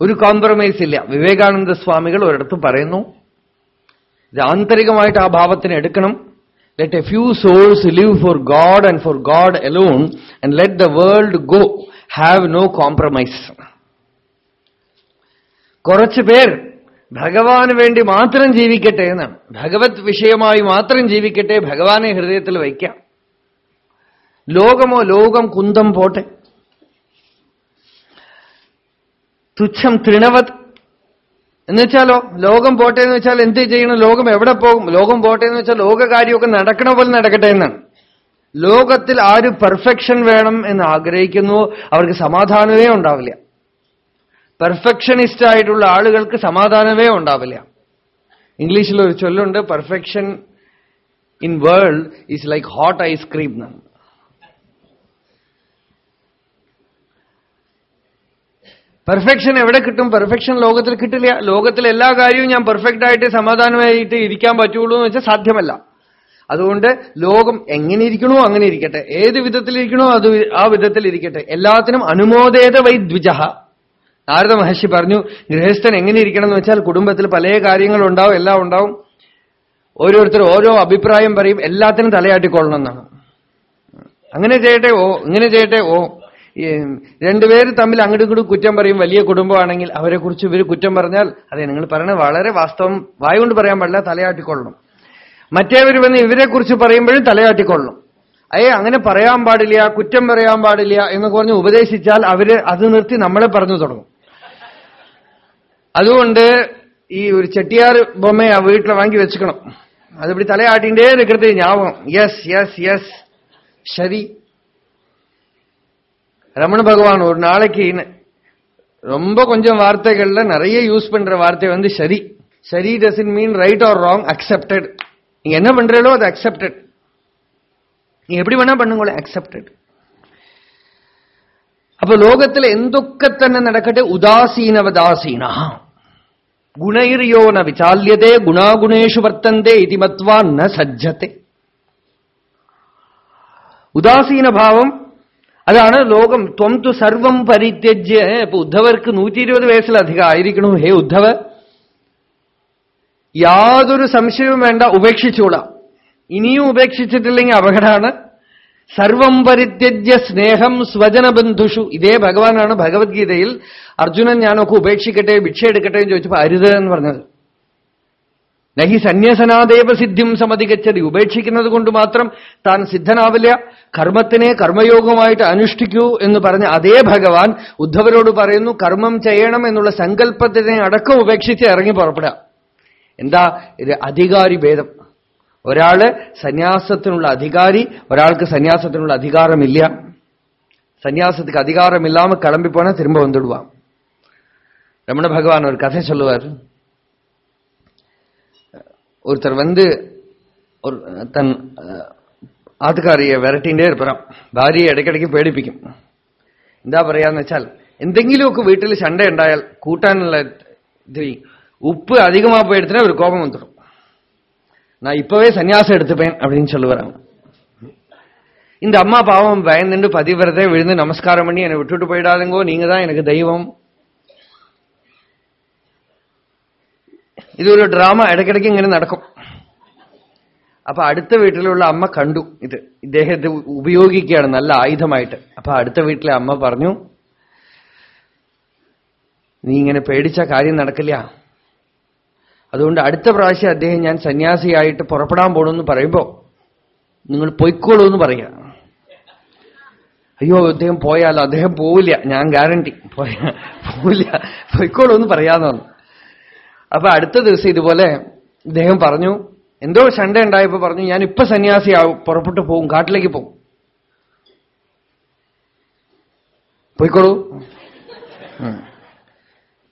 ഒരു കോംപ്രമൈസ് ഇല്ല വിവേകാനന്ദ സ്വാമികൾ ഒരിടത്ത് പറയുന്നു ഇത് ആന്തരികമായിട്ട് ആ ഭാവത്തിന് എടുക്കണം let a few souls live for God and for God alone and let the world go. Have no compromise. കുറച്ചു പേർ ഭഗവാന് വേണ്ടി മാത്രം ജീവിക്കട്ടെ എന്നാണ്. ഭഗവത് വിഷയമായി മാത്രം ജീവിക്കട്ടെ ഭഗവാനെ ഹൃദയത്തിൽ വയ്ക്കാം. ലോകമോ ലോകം കുന്തം പോട്ടെ. തുച്ഛം തൃണവത്. എന്നുവെച്ചാലോ ലോകം പോട്ടെ എന്ന് വെച്ചാൽ എന്ത് ചെയ്യണം? ലോകം എവിടെ പോകും? ലോകം പോട്ടെ എന്ന് വെച്ചാൽ ലോകകാര്യമൊക്കെ നടക്കണ പോലെ നടക്കട്ടെ എന്നാണ്. ലോകത്തിൽ ആര് പെർഫെക്ഷൻ വേണം എന്ന് ആഗ്രഹിക്കുന്നുവോ അവർക്ക് സമാധാനമേ ഉണ്ടാവില്ല. പെർഫെക്ഷനിസ്റ്റ് ആയിട്ടുള്ള ആളുകൾക്ക് സമാധാനമേ ഉണ്ടാവില്ല. ഇംഗ്ലീഷിൽ ഒരു ചൊല്ലുണ്ട് perfection in world is like hot ice cream എന്നാണ് പെർഫെക്ഷൻ എവിടെ കിട്ടും? പെർഫെക്ഷൻ ലോകത്തിൽ കിട്ടില്ല. ലോകത്തിലെ എല്ലാ കാര്യവും ഞാൻ പെർഫെക്റ്റ് ആയിട്ട് സമാധാനമായിട്ട് ഇരിക്കാൻ പറ്റുള്ളൂ എന്ന് വെച്ചാൽ സാധ്യമല്ല. അതുകൊണ്ട് ലോകം എങ്ങനെ ഇരിക്കണോ അങ്ങനെ ഇരിക്കട്ടെ. ഏത് വിധത്തിലിരിക്കണോ അത് ആ വിധത്തിൽ ഇരിക്കട്ടെ. എല്ലാത്തിനും അനുമോദേത വൈ ദ്വിജഹ നാരദ മഹർഷി പറഞ്ഞു ഗൃഹസ്ഥൻ എങ്ങനെ ഇരിക്കണം എന്ന് വെച്ചാൽ കുടുംബത്തിൽ പല കാര്യങ്ങളുണ്ടാവും എല്ലാം ഉണ്ടാവും. ഓരോരുത്തർ ഓരോ അഭിപ്രായം പറയും എല്ലാത്തിനും തലയാട്ടിക്കൊള്ളണം എന്നാണ് അങ്ങനെ ചെയ്യട്ടെ ഓ ഇങ്ങനെ ചെയ്യട്ടെ ഓ. രണ്ടുപേര് തമ്മിൽ അങ്ങോട്ടും ഇങ്ങോട്ടും കുറ്റം പറയും വലിയ കുടുംബമാണെങ്കിൽ അവരെ കുറിച്ച് ഇവർ കുറ്റം പറഞ്ഞാൽ അതെ നിങ്ങൾ പറയണത് വളരെ വാസ്തവം വായുകൊണ്ട് പറയാൻ പാടില്ല തലയാട്ടിക്കൊള്ളണം. മറ്റേവർ വന്ന് ഇവരെ കുറിച്ച് പറയുമ്പോഴും തലയാട്ടിക്കൊള്ളണം. അയ്യേ അങ്ങനെ പറയാൻ പാടില്ല കുറ്റം പറയാൻ പാടില്ല എന്ന് പറഞ്ഞ് ഉപദേശിച്ചാൽ അവർ അത് നിർത്തി നമ്മളെ പറഞ്ഞു തുടങ്ങും. അതുകൊണ്ട് ഈ ഒരു ചെട്ടിയാർ ബൊമ്മ ആ വീട്ടിൽ വാങ്ങി വെച്ചുക്കണം അതിപ്പടി തലയാട്ടിൻ്റെ നിൽക്കത്തെ ஞாபகம் യെസ് യെസ് യെസ് ശരി ரமண பகவான் ஒரு நாளைக்கு ரொம்ப கொஞ்சம் வார்த்தைகள்ல நிறைய யூஸ் பண்ற வார்த்தை வந்து சரி சரி doesn't mean right or wrong accepted நீங்க என்ன பண்றீங்களோ அது அக்செப்டட் நீங்க எப்படி வேணா பண்ணுங்களே அக்செப்டட் അപ്പൊ ലോകത്തിൽ എന്തൊക്കെ തന്നെ നടക്കട്ടെ? ഉദാസീനവദാസീന ഗുണൈര്യോ ന ഗുണാഗുണേഷു വർത്തന്തേ ഇതി മത്വാ ന സജ്ജത്തെ. ഉദാസീനഭാവം അതാണ് ലോകം ത്വം തു സർവം പരിത്യജ്യ. ഇപ്പൊ ഉദ്ധവർക്ക് നൂറ്റി ഇരുപത് വയസ്സിലധികം ആയിരിക്കണു. ഹേ ഉദ്ധവ യാതൊരു സംശയവും വേണ്ട ഉപേക്ഷിച്ചോളാം. ഇനിയും ഉപേക്ഷിച്ചിട്ടില്ലെങ്കിൽ അപകടമാണ്. സർവം പരിത്യജ്യ സ്നേഹം സ്വജനബന്ധുഷു. ഇതേ ഭഗവാനാണ് ഭഗവത്ഗീതയിൽ അർജുനൻ ഞാനൊക്കെ ഉപേക്ഷിക്കട്ടെ ഭിക്ഷ എടുക്കട്ടെ എന്ന് ചോദിച്ചപ്പോ അരുത് എന്ന് പറഞ്ഞത്. നഹി സന്യാസനാദേവ സിദ്ധിം സമധികച്ചതി. ഉപേക്ഷിക്കുന്നത് കൊണ്ട് മാത്രം താൻ സിദ്ധനാവില്ല. കർമ്മത്തിനെ കർമ്മയോഗമായിട്ട് അനുഷ്ഠിക്കൂ എന്ന് പറഞ്ഞ അതേ ഭഗവാൻ ഉദ്ധവരോട് പറയുന്നു കർമ്മം ചെയ്യണം എന്നുള്ള സങ്കല്പത്തിനെ അടക്കം ഉപേക്ഷിച്ച് ഇറങ്ങി പുറപ്പെടാം എന്താ? അധികാരി ഭേദം. ഒരാള് സന്യാസത്തിനുള്ള അധികാരി ഒരാൾക്ക് സന്യാസത്തിനുള്ള അധികാരമില്ല சன்னியாசத்துக்கு அதிகாரம் இல்லாம கிளம்பி போனா திரும்ப வந்துடுவான் ரமண பகவான் ஒரு கதை சொல்லுவார் ஒருத்தர் வந்து ஒரு தன் ஆத்துக்காரிய விரட்டிகிட்டே இருப்பான் ഭാര്യയെ ഇടയ്ക്കിടയ്ക്ക് പേടിപ്പിക്കും എന്താ പറയാന്ന് വെച്ചാൽ എന്തെങ്കിലുമൊക്കെ വീട്ടിൽ ശണ്ട ഉണ്ടായാൽ കൂട്ടാനുള്ള ഇത് ഉപ്പ് അധികമാ പോയെടുത്തിട്ട് ഒരു കോപം വന്നിടും நான் இப்பவே சன்னியாசம் எடுத்துப்பேன் அப்படின்னு சொல்லுவாராம் இந்த அம்மா பாவம் பயந்துண்டு பதிவிரதே விழுந்து நமஸ்காரம் பண்ணி என்னை விட்டுட்டு போயிடாதுங்கோ நீங்க தான் எனக்கு தெய்வம் ഇതൊരു ഡ്രാമ ഇടയ്ക്കിടയ്ക്ക് ഇങ്ങനെ നടക്കും അപ്പൊ അടുത്ത വീട്ടിലുള്ള അമ്മ കണ്ടു ഇത് ഇദ്ദേഹത്തെ ഉപയോഗിക്കുകയാണ് നല്ല ആയുധമായിട്ട് അപ്പൊ അടുത്ത വീട്ടിലെ അമ്മ പറഞ്ഞു നീ ഇങ്ങനെ പേടിച്ച കാര്യം നടക്കില്ല അതുകൊണ്ട് അടുത്ത പ്രാവശ്യം അദ്ദേഹം ഞാൻ സന്യാസിയായിട്ട് പുറപ്പെടാൻ പോണെന്ന് പറയുമ്പോൾ നിങ്ങൾ പൊയ്ക്കോളൂ എന്ന് പറയുക അയ്യോ അദ്ദേഹം പോയാലോ? അദ്ദേഹം പോവില്ല. ഞാൻ ഗ്യാരണ്ടി പോവില്ല. പൊയ്ക്കോളൂ എന്ന് പറയാന്ന് അപ്പൊ അടുത്ത ദിവസം ഇതുപോലെ അദ്ദേഹം പറഞ്ഞു എന്തോ ചണ്ട ഉണ്ടായപ്പോ പറഞ്ഞു ഞാൻ ഇപ്പൊ സന്യാസിയാവും. പുറപ്പെട്ടു പോകും കാട്ടിലേക്ക് പോകും പോയിക്കോളൂ.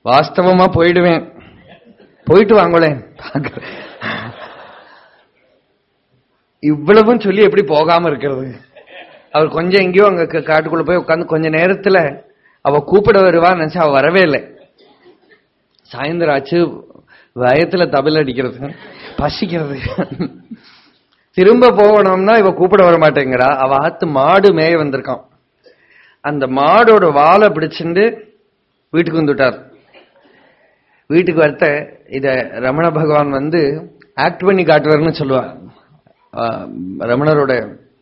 വാസ്തവമാ പോയിടുവേൻ. போயிட்டு வாங்களேன் இவ்வளவும் சொல்லி எப்படி போகாம இருக்கிறது? அவர் கொஞ்சம் எங்கேயோ அங்க காட்டுக்குள்ள போய் உட்காந்து கொஞ்ச நேரத்துல அவ கூப்பிட வருவா நினைச்சா அவ வரவே இல்லை. சாயந்தரம் ஆச்சு வயத்துல தபில் அடிக்கிறது பசிக்கிறது. திரும்ப போகணும்னா இவ கூப்பிட வர மாட்டேங்கிறா. அவ ஆத்து மாடு மேய வந்திருக்கான். அந்த மாடோட வாழை பிடிச்சிட்டு வீட்டுக்கு வந்துட்டார். வீட்டுக்கு வரத்த இத ரமண பகவான் வந்து ஆக்ட் பண்ணி காட்டுவார்னு சொல்லுவா. ரமணரோட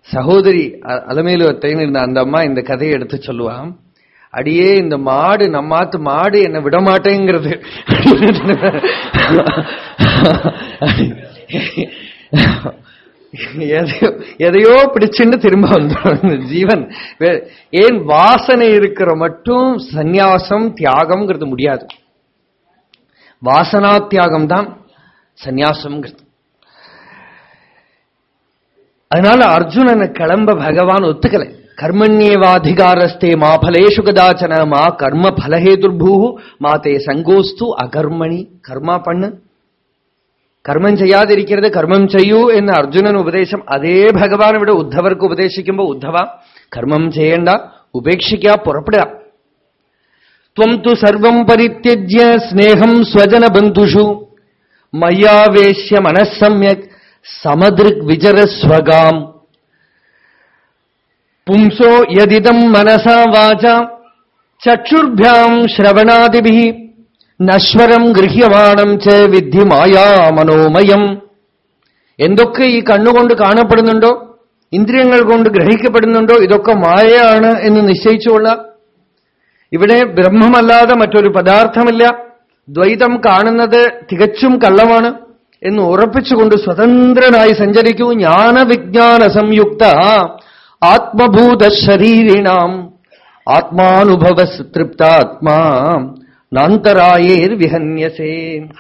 சகோதரி அலமையில இருந்த அந்த அம்மா இந்த கதையை எடுத்து சொல்லுவான் அடியே இந்த மாடு நம்மாத்து மாடு என்ன விடமாட்டேங்கிறது. எதையோ பிடிச்சுன்னு திரும்ப வந்துடும் ஜீவன். ஏன் வாசனை இருக்கிற மட்டும் சந்நியாசம் தியாகம்ங்கிறது முடியாது. வாசனா தியாகம் தான் சந்நியாசம்ங்கிறது அதனால அர்ஜுனனை கிளம்ப பகவான் ஒத்துக்கலை கர்மண்யேவாதிகாரஸ்தே மா பலேஷு கதாச்சன மா கர்ம பலஹேதுர்பூ மா தே சங்கோஸ்து அகர்மணி கர்மா பண்ணு കർമ്മം ചെയ്യാതിരിക്കരുത് കർമ്മം ചെയ്യൂ എന്ന് അർജുനൻ ഉപദേശം അതേ ഭഗവാൻ ഇവിടെ ഉദ്ധവർക്ക് ഉപദേശിക്കുമ്പോൾ ഉദ്ധവ കർമ്മം ചെയ്യേണ്ട ഉപേക്ഷിക്കുക പുറപ്പെടുക ത്വം തു സർവം പരിത്യജ്യ സ്നേഹം സ്വജന ബന്ധുഷു. മയ്യാവേശ്യ മനസ്സമ്യക് സമദൃക് വിചരസ്വകാം. പുംസോ യദിദം മനസാ വാച. ചക്ഷുർഭ്യാം ശ്രവണാദിഭി. നശ്വരം ഗൃഹ്യമാണം ച വിദ്ധി മായാ മനോമയം. എന്തൊക്കെ ഈ കണ്ണുകൊണ്ട് കാണപ്പെടുന്നുണ്ടോ? ഇന്ദ്രിയങ്ങൾ കൊണ്ട് ഗ്രഹിക്കപ്പെടുന്നുണ്ടോ? ഇതൊക്കെ മായയാണ് എന്ന് നിശ്ചയിച്ചുകൊള്ളാം ഇവിടെ ബ്രഹ്മമല്ലാതെ മറ്റൊരു പദാർത്ഥമില്ല ദ്വൈതം കാണുന്നത് തികച്ചും കള്ളമാണ് എന്ന് ഉറപ്പിച്ചുകൊണ്ട് സ്വതന്ത്രനായി സഞ്ചരിക്കൂ ജ്ഞാനവിജ്ഞാന സംയുക്ത ആത്മഭൂത ശരീരിണാം ആത്മാനുഭവ തൃപ്താത്മാ நாந்தராயேர் விஹன்யசே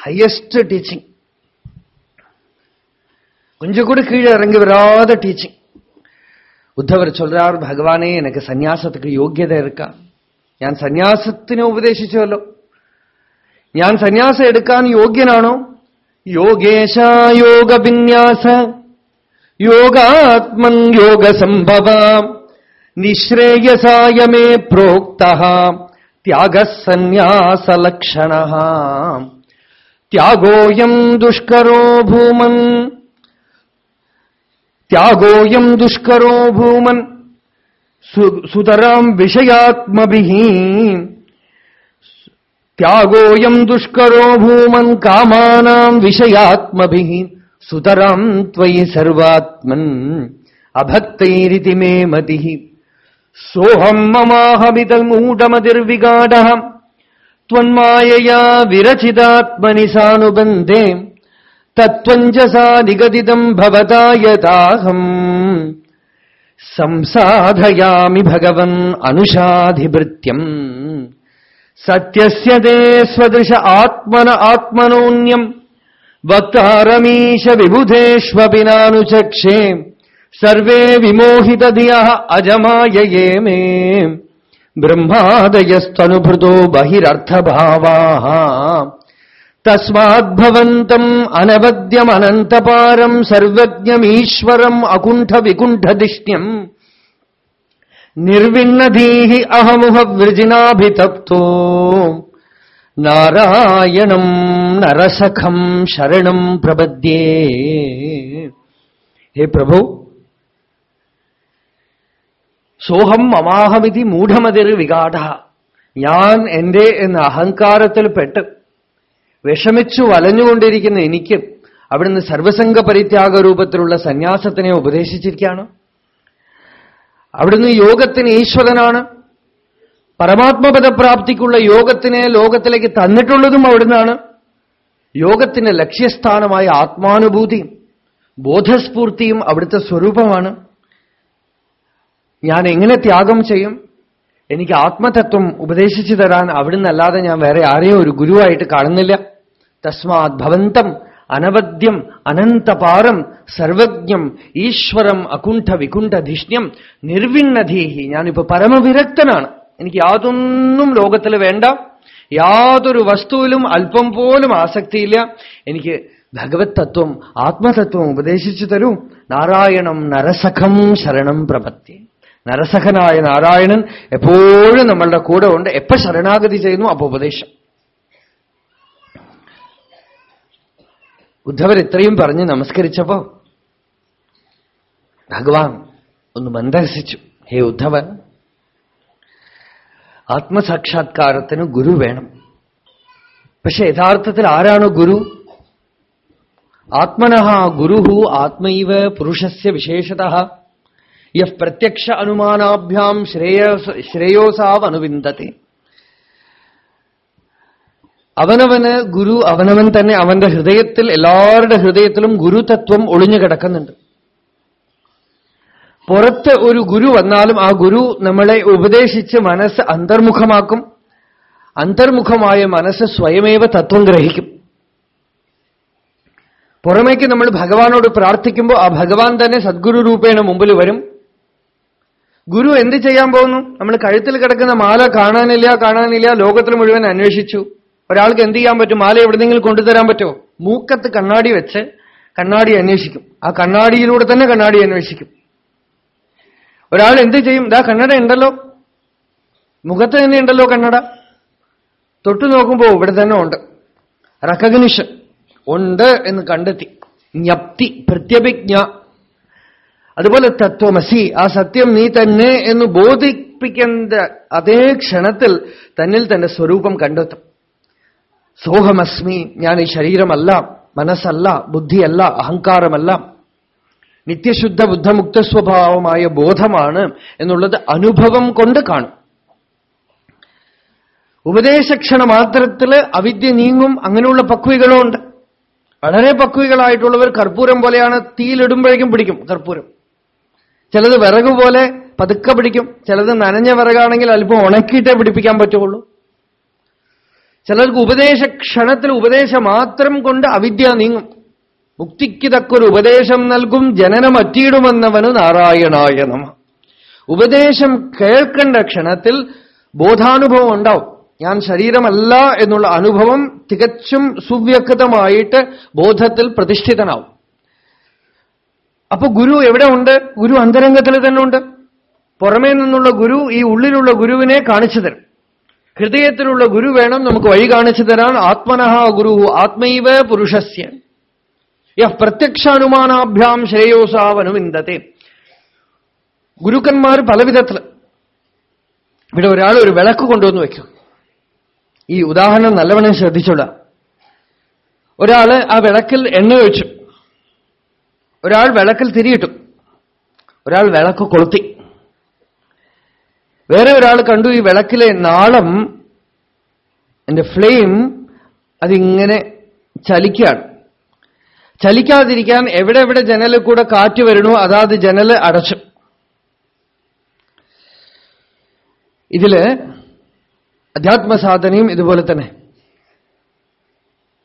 ஹையஸ்ட் டீச்சிங் கொஞ்சம் கூட கீழே இறங்கி வராத டீச்சிங் ഉദ്ധവർ ചൊല്ലാർ ഭഗവാനെ എനിക്ക് സന്യാസത്തിക്ക് യോഗ്യത ഇരിക്കാം ഞാൻ സന്യാസത്തിന് ഉപദേശിച്ചുവല്ലോ ഞാൻ സന്യാസം എടുക്കാൻ യോഗ്യനാണോ? യോഗേശായോഗവിന്യാസ യോഗാത്മൻ യോഗസംഭവ നിശ്രേയസായ നിശ്രേയസായമേ പ്രോക്ത ത്യാഗസന്യാസലക്ഷണ. ത്യാഗോയം ദുഷ്കരോ ഭൂമൻ ത്യാഗോയം ദുഷ്കരോ ഭൂമൻ. സുതരാം വിഷയാത്മഭി ത്യാഗോയം ദുഷ്കരോ ഭൂമൻ കാമാനാം വിഷയാത്മഭി സുതരാം ത്വയി സർവാത്മൻ അഭക്തൈരിതി മേ മതി സോഹം മമാഹമിതമൂഢമതിർവിഗാഢ ത്വന്മായയാ വിരചിതാത്മനി സാനുബന്ധേ. തത്വഞ്ചസാ നിഗദിതം ഭവതായതാഹം സംസാധയാമി ഭഗവൻ അനുഷാധിഭൃത്യം സത്യസ്യതേ സ്വദൃശ ആത്മന ആത്മനോന്യം. വക്താരമീശ വിബുധേഷ്വപി നാനുചക്ഷേ സർവേ വിമോഹിതധിയ അജമായയേ മേ. ബ്രഹ്മാദയസ്തനുഭൃതോ ബഹിരർത്ഥഭാവാ തസ്മാദ്ഭവന്തം അനവദ്യമനന്തപാരം സർവജ്ഞമീശ്വരം അകുണ്ഠവികുണ്ഠദിഷ്ണ്യം നിർവിണ്ണധീഹി അഹമുഹവൃജിനാഭിതപ്തോ നാരായണം നരസഖം ശരണം പ്രപദ്യേ ഹേ പ്രഭു സോഹം മമാഹമിതി മൂഢമതിർ വികാഠ ഞാൻ എന്റെ എന്ന അഹങ്കാരത്തിൽ പെട്ട് വിഷമിച്ചു വലഞ്ഞുകൊണ്ടിരിക്കുന്ന എനിക്ക് അവിടുന്ന് സർവസംഘ പരിത്യാഗ രൂപത്തിലുള്ള സന്യാസത്തിനെ ഉപദേശിച്ചിരിക്കുകയാണ്. അവിടുന്ന് യോഗത്തിന് ഈശ്വരനാണ്. പരമാത്മപദപ്രാപ്തിക്കുള്ള യോഗത്തിനെ ലോകത്തിലേക്ക് തന്നിട്ടുള്ളതും അവിടുന്നാണ്. യോഗത്തിന് ലക്ഷ്യസ്ഥാനമായ ആത്മാനുഭൂതിയും ബോധസ്ഫൂർത്തിയും അവിടുത്തെ സ്വരൂപമാണ്. ഞാൻ എങ്ങനെ ത്യാഗം ചെയ്യും? എനിക്ക് ആത്മതത്വം ഉപദേശിച്ചു തരാൻ അവിടുന്ന് അല്ലാതെ ഞാൻ വേറെ ആരെയും ഒരു ഗുരുവായിട്ട് കാണുന്നില്ല. തസ്മാത് ഭവന്തം അനവദ്യം അനന്തപാരം സർവജ്ഞം ഈശ്വരം അകുണ്ഠ വികുണ്ഠധിഷ്ണ്യം നിർവിണ്ണധീഹി. ഞാനിപ്പോ പരമവിരക്തനാണ്. എനിക്ക് യാതൊന്നും ലോകത്തിൽ വേണ്ട. യാതൊരു വസ്തുവിലും അല്പം പോലും ആസക്തിയില്ല. എനിക്ക് ഭഗവത് തത്വം ആത്മതത്വം ഉപദേശിച്ചു തരൂ. നാരായണം നരസഖം ശരണം പ്രപത്തി നരസഖനായ നാരായണൻ എപ്പോഴും നമ്മളുടെ കൂടെ ഉണ്ട്. എപ്പോ ശരണാഗതി ചെയ്യുന്നു? അപ്പൊ ഉപദേശം. ഉദ്ധവർ ഇത്രയും പറഞ്ഞ് നമസ്കരിച്ചപ്പോ ഭഗവാൻ ഒന്ന് മന്ദഹസിച്ചു. ഹേ ഉദ്ധവൻ ആത്മസാക്ഷാത്കാരത്തിന് ഗുരു വേണം. പക്ഷെ യഥാർത്ഥത്തിൽ ആരാണ് ഗുരു? ആത്മനഹ ഗുരുഹു ആത്മൈവ പുരുഷസ്യ വിശേഷത യഹ് പ്രത്യക്ഷ അനുമാനാഭ്യാം ശ്രേയോസാവ് അനുവിന്ദത്തെ അവനവന് ഗുരു അവനവൻ തന്നെ അവന്റെ ഹൃദയത്തിൽ എല്ലാവരുടെ ഹൃദയത്തിലും ഗുരുതത്വം ഒളിഞ്ഞു കിടക്കുന്നുണ്ട്. പുറത്ത് ഒരു ഗുരു വന്നാലും ആ ഗുരു നമ്മളെ ഉപദേശിച്ച് മനസ്സ് അന്തർമുഖമാക്കും. അന്തർമുഖമായ മനസ്സ് സ്വയമേവ തത്വം ഗ്രഹിക്കും. പുറമേക്ക് നമ്മൾ ഭഗവാനോട് പ്രാർത്ഥിക്കുമ്പോൾ ആ ഭഗവാൻ തന്നെ സദ്ഗുരു രൂപേണ മുമ്പിൽ വരും. ഗുരു എന്ത് ചെയ്യാൻ പോകുന്നു? നമ്മൾ കഴുത്തിൽ കിടക്കുന്ന മാല കാണാനില്ല കാണാനില്ല ലോകത്തിൽ മുഴുവൻ അന്വേഷിച്ചു. ഒരാൾക്ക് എന്ത് ചെയ്യാൻ പറ്റും? മാല എവിടെന്നെങ്കിലും കൊണ്ടുതരാൻ പറ്റുമോ? മൂക്കത്ത് കണ്ണാടി വെച്ച് കണ്ണാടി അന്വേഷിക്കും. ആ കണ്ണാടിയിലൂടെ തന്നെ കണ്ണാടി അന്വേഷിക്കും. ഒരാൾ എന്ത് ചെയ്യും? ഇതാ കണ്ണട ഉണ്ടല്ലോ. മുഖത്ത് തന്നെ ഉണ്ടല്ലോ കണ്ണട. തൊട്ടു നോക്കുമ്പോ ഇവിടെ തന്നെ ഉണ്ട്. റെക്കഗ്നിഷൻ ഉണ്ട് എന്ന് കണ്ടെത്തി. ജ്ഞപ്തി പ്രത്യഭിജ്ഞ. അതുപോലെ തത്വമസി ആ സത്യം നീ തന്നെ എന്ന് ബോധിപ്പിക്കേണ്ട അതേ ക്ഷണത്തിൽ തന്നിൽ തന്റെ സ്വരൂപം കണ്ടെത്തും. സോഹമസ്മി ഞാൻ ഈ ശരീരമല്ല മനസ്സല്ല ബുദ്ധിയല്ല അഹങ്കാരമല്ല. നിത്യശുദ്ധ ബുദ്ധമുക്ത സ്വഭാവമായ ബോധമാണ് എന്നുള്ളത് അനുഭവം കൊണ്ട് കാണും. ഉപദേശക്ഷണ മാത്രത്തിൽ അവിദ്യ നീങ്ങും അങ്ങനെയുള്ള പക്വികളുണ്ട്. വളരെ പക്വികളായിട്ടുള്ളവർ കർപ്പൂരം പോലെയാണ് തീയിലിടുമ്പോഴേക്കും പിടിക്കും കർപ്പൂരം. ചിലത് വിറക് പോലെ പതുക്കെ പിടിക്കും. ചിലത് നനഞ്ഞ വിറകാണെങ്കിൽ അല്പം ഉണക്കിയിട്ടേ പിടിപ്പിക്കാൻ പറ്റുള്ളൂ. ചിലർക്ക് ഉപദേശ ക്ഷണത്തിൽ ഉപദേശം മാത്രം കൊണ്ട് അവിദ്യ നീങ്ങും. മുക്തിക്ക് തക്കൊരു ഉപദേശം നൽകും ജനനമറ്റിയിടുമെന്നവന് നാരായണായ നമ. ഉപദേശം കേൾക്കേണ്ട ക്ഷണത്തിൽ ബോധാനുഭവം ഉണ്ടാവും. ഞാൻ ശരീരമല്ല എന്നുള്ള അനുഭവം തികച്ചും സുവ്യക്തമായിട്ട് ബോധത്തിൽ പ്രതിഷ്ഠിതനാവും. അപ്പൊ ഗുരു എവിടെ ഉണ്ട്? ഗുരു അന്തരംഗത്തിൽ തന്നെ ഉണ്ട്. പുറമേ നിന്നുള്ള ഗുരു ഈ ഉള്ളിലുള്ള ഗുരുവിനെ കാണിച്ചു തരും. ഹൃദയത്തിലുള്ള ഗുരു വേണം നമുക്ക് വഴി കാണിച്ചു തരാൻ. ആത്മനഹ ഗുരു ആത്മൈവ പുരുഷസ്യ. യഹ് പ്രത്യക്ഷാനുമാനാഭ്യാം ശ്രേയോസാവനുവിന്ദത്തെ ഗുരുക്കന്മാർ പല വിധത്തിൽ ഇവിടെ ഒരാൾ ഒരു വിളക്ക് കൊണ്ടുവന്ന് വയ്ക്കും ഈ ഉദാഹരണം നല്ലവണ്ണം ശ്രദ്ധിച്ചോളാം. ഒരാൾ ആ വിളക്കിൽ എണ്ണ ഒഴിച്ചു. ഒരാൾ വിളക്കിൽ തിരിയിട്ടു. ഒരാൾ വിളക്ക് കൊളുത്തി. വേറെ ഒരാൾ കണ്ടു ഈ വിളക്കിലെ നാളം എന്റെ ഫ്ലെയിം അതിങ്ങനെ ചലിക്കുകയാണ് ചലിക്കാതിരിക്കാൻ എവിടെ എവിടെ ജനലിൽ കൂടെ കാറ്റ് വരണോ അതാത് ജനൽ അടച്ചു. ഇതിൽ അധ്യാത്മസാധനയും ഇതുപോലെ തന്നെ.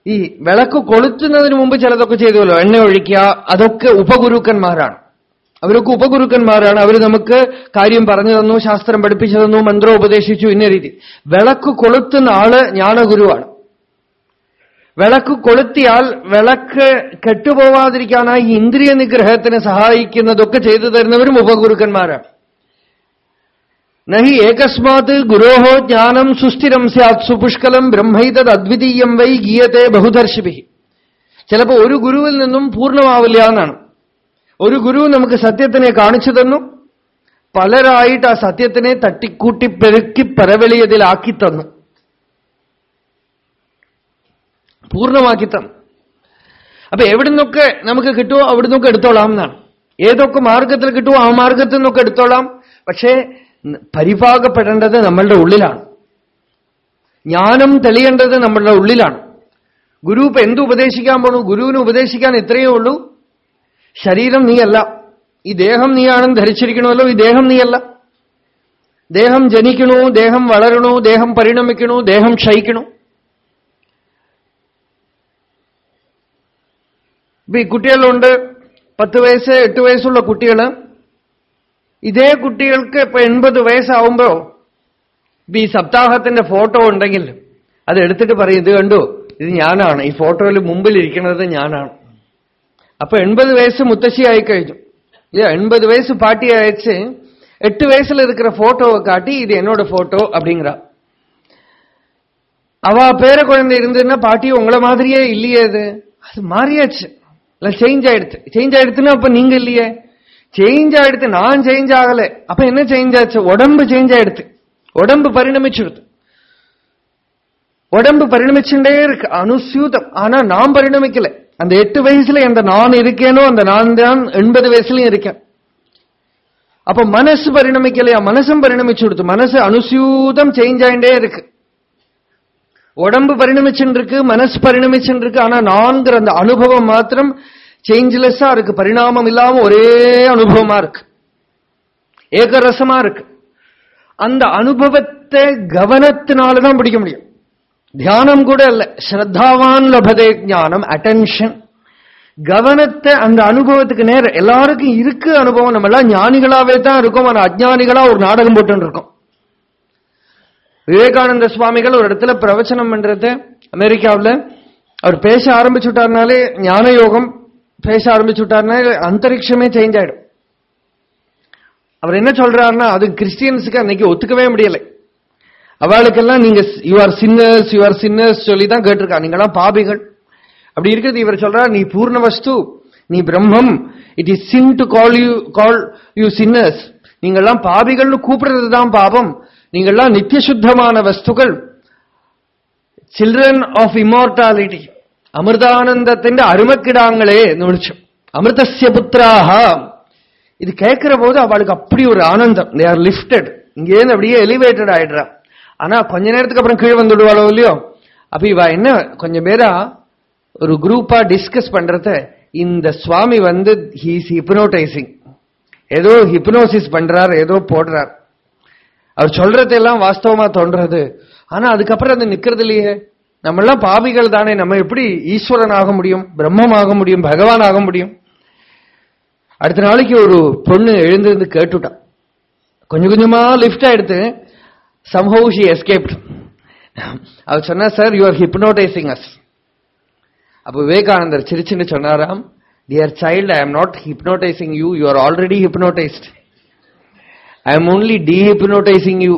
ഈ വിളക്ക് കൊളുത്തുന്നതിന് മുമ്പ് ചിലതൊക്കെ ചെയ്തുവല്ലോ. എണ്ണ ഒഴിക്കുക അതൊക്കെ ഉപഗുരുക്കന്മാരാണ്. അവരൊക്കെ ഉപഗുരുക്കന്മാരാണ്. അവർ നമുക്ക് കാര്യം പറഞ്ഞു തന്നു ശാസ്ത്രം പഠിപ്പിച്ചു തന്നു മന്ത്രം ഉപദേശിച്ചു ഇന്ന രീതി. വിളക്ക് കൊളുത്തുന്ന ആൾ ജ്ഞാനഗുരുവാണ്. വിളക്ക് കൊളുത്തിയാൽ വിളക്ക് കെട്ടുപോവാതിരിക്കാനായി ഇന്ദ്രിയ നിഗ്രഹത്തിന് സഹായിക്കുന്നതൊക്കെ ചെയ്തു തരുന്നവരും ഉപഗുരുക്കന്മാരാണ്. നഹി ഏകസ്മാത് ഗുരോഹോ ജ്ഞാനം സുസ്ഥിരം സ്യാത് സുപുഷ്കലം ബ്രഹ്മൈതത് അദ്വിതീയം വൈ ഗീയത്തെ ബഹുദർശിഭി. ചിലപ്പോ ഒരു ഗുരുവിൽ നിന്നും പൂർണമാവില്ല എന്നാണ്. ഒരു ഗുരു നമുക്ക് സത്യത്തിനെ കാണിച്ചു തന്നു. പലരായിട്ട് ആ സത്യത്തിനെ തട്ടിക്കൂട്ടി പെരുക്കി പരവെളിയതിലാക്കി തന്നു. പൂർണമാക്കി തന്നു. അപ്പൊ എവിടുന്നൊക്കെ നമുക്ക് കിട്ടുമോ അവിടുന്നൊക്കെ എടുത്തോളാം എന്നാണ്. ഏതൊക്കെ മാർഗത്തിൽ കിട്ടുമോ ആ മാർഗത്തിൽ നിന്നൊക്കെ എടുത്തോളാം. പക്ഷേ പരിഭാഗപ്പെടേണ്ടത് നമ്മളുടെ ഉള്ളിലാണ്. ജ്ഞാനം തെളിയേണ്ടത് നമ്മളുടെ ഉള്ളിലാണ്. ഗുരു ഇപ്പൊ എന്ത് ഉപദേശിക്കാൻ പോണു? ഗുരുവിന് ഉപദേശിക്കാൻ ഇത്രയേ ഉള്ളൂ. ശരീരം നീയല്ല. ഈ ദേഹം നീയാണെന്ന് ധരിച്ചിരിക്കണമല്ലോ. ഈ ദേഹം നീയല്ല. ദേഹം ജനിക്കണു ദേഹം വളരണു ദേഹം പരിണമിക്കണു ദേഹം ക്ഷയിക്കണു. ഇപ്പൊ ഈ കുട്ടികളുണ്ട്. പത്ത് വയസ്സ് എട്ട് വയസ്സുള്ള കുട്ടികൾ ഇതേ കുട്ടികൾക്ക് ഇപ്പൊ എൺപത് വയസ്സാവുമ്പോ ഇപ്പൊ ഈ സപ്താഹത്തിന്റെ ഫോട്ടോ ഉണ്ടെങ്കിൽ അത് എടുത്തിട്ട് പറയും ഇത് കണ്ടു ഇത് ഞാനാണ് ഈ ഫോട്ടോയിൽ മുമ്പിലിരിക്കുന്നത് ഞാനാണ് അപ്പൊ എൺപത് വയസ്സ് മുത്തശ്ശിയായി കഴിഞ്ഞു இல்லையா எண்பது வயசு பாட்டி ஆயிடுச்சு எட்டு வயசுல இருக்கிற போட்டோவை காட்டி இது என்னோட போட்டோ அப்படிங்கிறா அவ பேர குழந்தை இருந்ததுன்னா பாட்டி உங்களை மாதிரியே இல்லையே அது அது மாறியாச்சு இல்ல சேஞ்ச் ஆயிடுச்சு சேஞ்ச் ஆயிடுச்சுன்னா அப்ப நீங்க இல்லையே சேஞ்ச் ஆயிடுத்து நான் சேஞ்ச் ஆகல. அப்ப என்ன சேஞ்ச் ஆச்சு? உடம்பு சேஞ்ச் ஆயிடுத்து. உடம்பு பரிணமிச்சிடுது உடம்பு பரிணமிச்சுட்டே இருக்கு. அனுசூதம். ஆனா நான் பரிணமிக்கல. அந்த எட்டு வயசுல எந்த நான் இருக்கேனோ அந்த நான் தான் எண்பது வயசுலயும் இருக்கேன். அப்ப மனசு பரிணமிக்கலையா? மனசும் பரிணமிச்சு கொடுத்து மனசு அனுசூதம் சேஞ்ச் ஆயிட்டே இருக்கு. உடம்பு பரிணமிச்சுன்னு இருக்கு மனசு பரிணமிச்சுன்னு இருக்கு ஆனா நான்கிற அந்த அனுபவம் மாத்திரம் சேஞ்ச்லெஸ்ஸா இருக்கு. பரிணாமம் இல்லாம ஒரே அனுபவமா இருக்கு. ஏகரசமா இருக்கு. அந்த அனுபவத்தை கவனத்தினாலதான் பிடிக்க முடியும். தியானம் கூட இல்ல. ஸ்ரத்தாவான் லபதே ஞானம் அட்டென்ஷன் கவனத்தை அந்த அனுபவத்துக்கு நேர எல்லாருக்கும் இருக்கு அனுபவம். நம்ம எல்லாம் ஞானிகளாவே தான் இருக்கோம். ஆனா அஜானிகளா ஒரு நாடகம் போட்டு இருக்கோம். விவேகானந்த சுவாமிகள் ஒரு இடத்துல பிரவச்சனம் பண்றது. அமெரிக்காவில் அவர் பேச ஆரம்பிச்சுட்டாருனாலே ஞான யோகம் பேச ஆரம்பிச்சுட்டாருன்னா அந்தரிக்ஷமே சேஞ்ச் ஆயிடும். அவர் என்ன சொல்றாருன்னா அது கிறிஸ்டியன்ஸுக்கு அன்னைக்கு ஒத்துக்கவே முடியலை. அவளுக்கெல்லாம் நீங்க you are sinners you are sinners சொல்லி தான் கேட்டிருக்கா. நீங்களாம் பாபிகள். அப்படி இருக்கிறது இவர் சொல்றார் நீ பூர்ண வஸ்து நீ பிரம்மம் it is sin to call you call you sinners நீங்கள்லாம் பாபிகள்னு கூப்பிடுறது தான் பாபம். நீங்கள்லாம் நித்திய சுத்தமான வஸ்துக்கள் சில்ட்ரன் ஆஃப் இம்மார்டாலிட்டி அமிர்தானந்தத்தின் அருமக்கிடாங்களே എന്ന് വിളിച്ചു அமிர்தசிய புத்திராக இது கேட்கிற போது அவளுக்கு அப்படி ஒரு ஆனந்தம் தே ஆர் லிப்டட் இங்கேருந்து அப்படியே எலிவேட்டட் ஆயிடுறா ஆனா கொஞ்ச நேரத்துக்கு அப்புறம் கீழே வந்துடுவாளோ இல்லையோ அப்ப இவ என்ன கொஞ்சம் பேரா ஒரு குரூப்பா டிஸ்கஸ் பண்றத இந்த சுவாமி வந்து ஹீஸ் ஹிப்னோடைசிங் ஏதோ ஹிப்னோசிஸ் பண்றார் ஏதோ போடுறார் அவர் சொல்றதெல்லாம் வாஸ்தவமா தோன்றது ஆனா அதுக்கப்புறம் அது நிக்கிறது இல்லையே நம்மெல்லாம் பாபிகள் பாவிகள் தானே. நம்ம எப்படி ஈஸ்வரன் ஆக முடியும் பிரம்மம் ஆக முடியும் பகவான் ஆக முடியும்? அடுத்த நாளைக்கு ஒரு பொண்ணு எழுந்திருந்து கேட்டுட்டான் கொஞ்சம் கொஞ்சமா லிஃப்ட் ஆயிடுத்து சம்ஹவ் ஷி எஸ்கேப்ட் அவர் சொன்னா sir you are hypnotising us அப்ப விவேகானந்தர் சிரிச்சுன்னு சொன்னாராம் dear child I am not hypnotising you you are already hypnotised I am only dehypnotizing you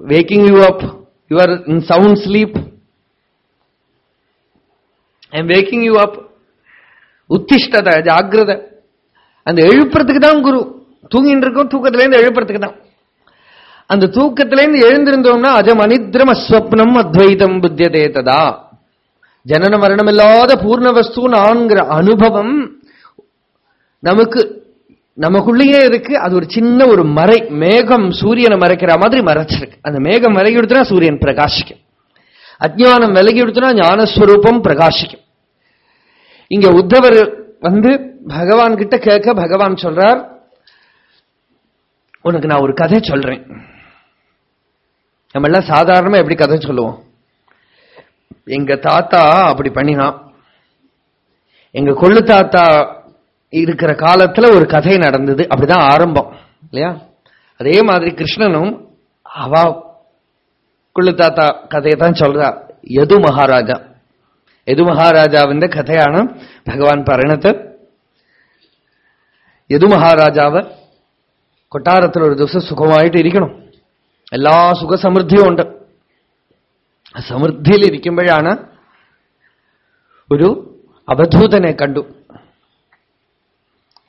waking you up you are in sound sleep I am waking you up உத்திஷ்டத ஜாகிரத. அந்த எழுப்புறதுக்கு தான் குரு. தூங்கிட்டு இருக்கோம் தூக்கத்திலேருந்து எழுப்புறதுக்கு தான். அந்த தூக்கத்திலேருந்து எழுந்திருந்தோம்னா அஜம் அனித்ரம் அஸ்வப்னம் அத்வைதம் புத்தியதே ததா. ஜனன மரணம் இல்லாத பூர்ண வஸ்து நான்கிற அனுபவம் நமக்கு நமக்குள்ளேயே இருக்கு. அது ஒரு சின்ன ஒரு மறை. மேகம் சூரியனை மறைக்கிற மாதிரி மறைச்சிருக்கு. அந்த மேகம் மறைக்கிடுத்துனா சூரியன் பிரகாசிக்கும். அஜ்ஞானம் விலகி விடுத்துனா ஞானஸ்வரூபம் பிரகாசிக்கும். இங்க உத்தவர் வந்து பகவான் கிட்ட கேட்க பகவான் சொல்றார் உனக்கு நான் ஒரு கதை சொல்றேன். நம்ம எல்லாம் சாதாரணமா எப்படி கதை சொல்லுவோம்? எங்க தாத்தா அப்படி பண்ணினான். எங்க கொள்ளு தாத்தா இருக்கிற காலத்துல ஒரு கதை நடந்தது. அப்படிதான் ஆரம்பம் இல்லையா? அதே மாதிரி கிருஷ்ணனும் அவா കുള്ളിത്താത്ത കഥയെ താൻ ചൊല്ലാ യദു മഹാരാജ. യദു മഹാരാജാവിന്റെ കഥയാണ് ഭഗവാൻ പറയണത്. യദു മഹാരാജാവ് കൊട്ടാരത്തിൽ ഒരു ദിവസം സുഖമായിട്ട് ഇരിക്കണം. എല്ലാ സുഖസമൃദ്ധിയും ഉണ്ട്. സമൃദ്ധിയിലിരിക്കുമ്പോഴാണ് ഒരു അവധൂതനെ കണ്ടു.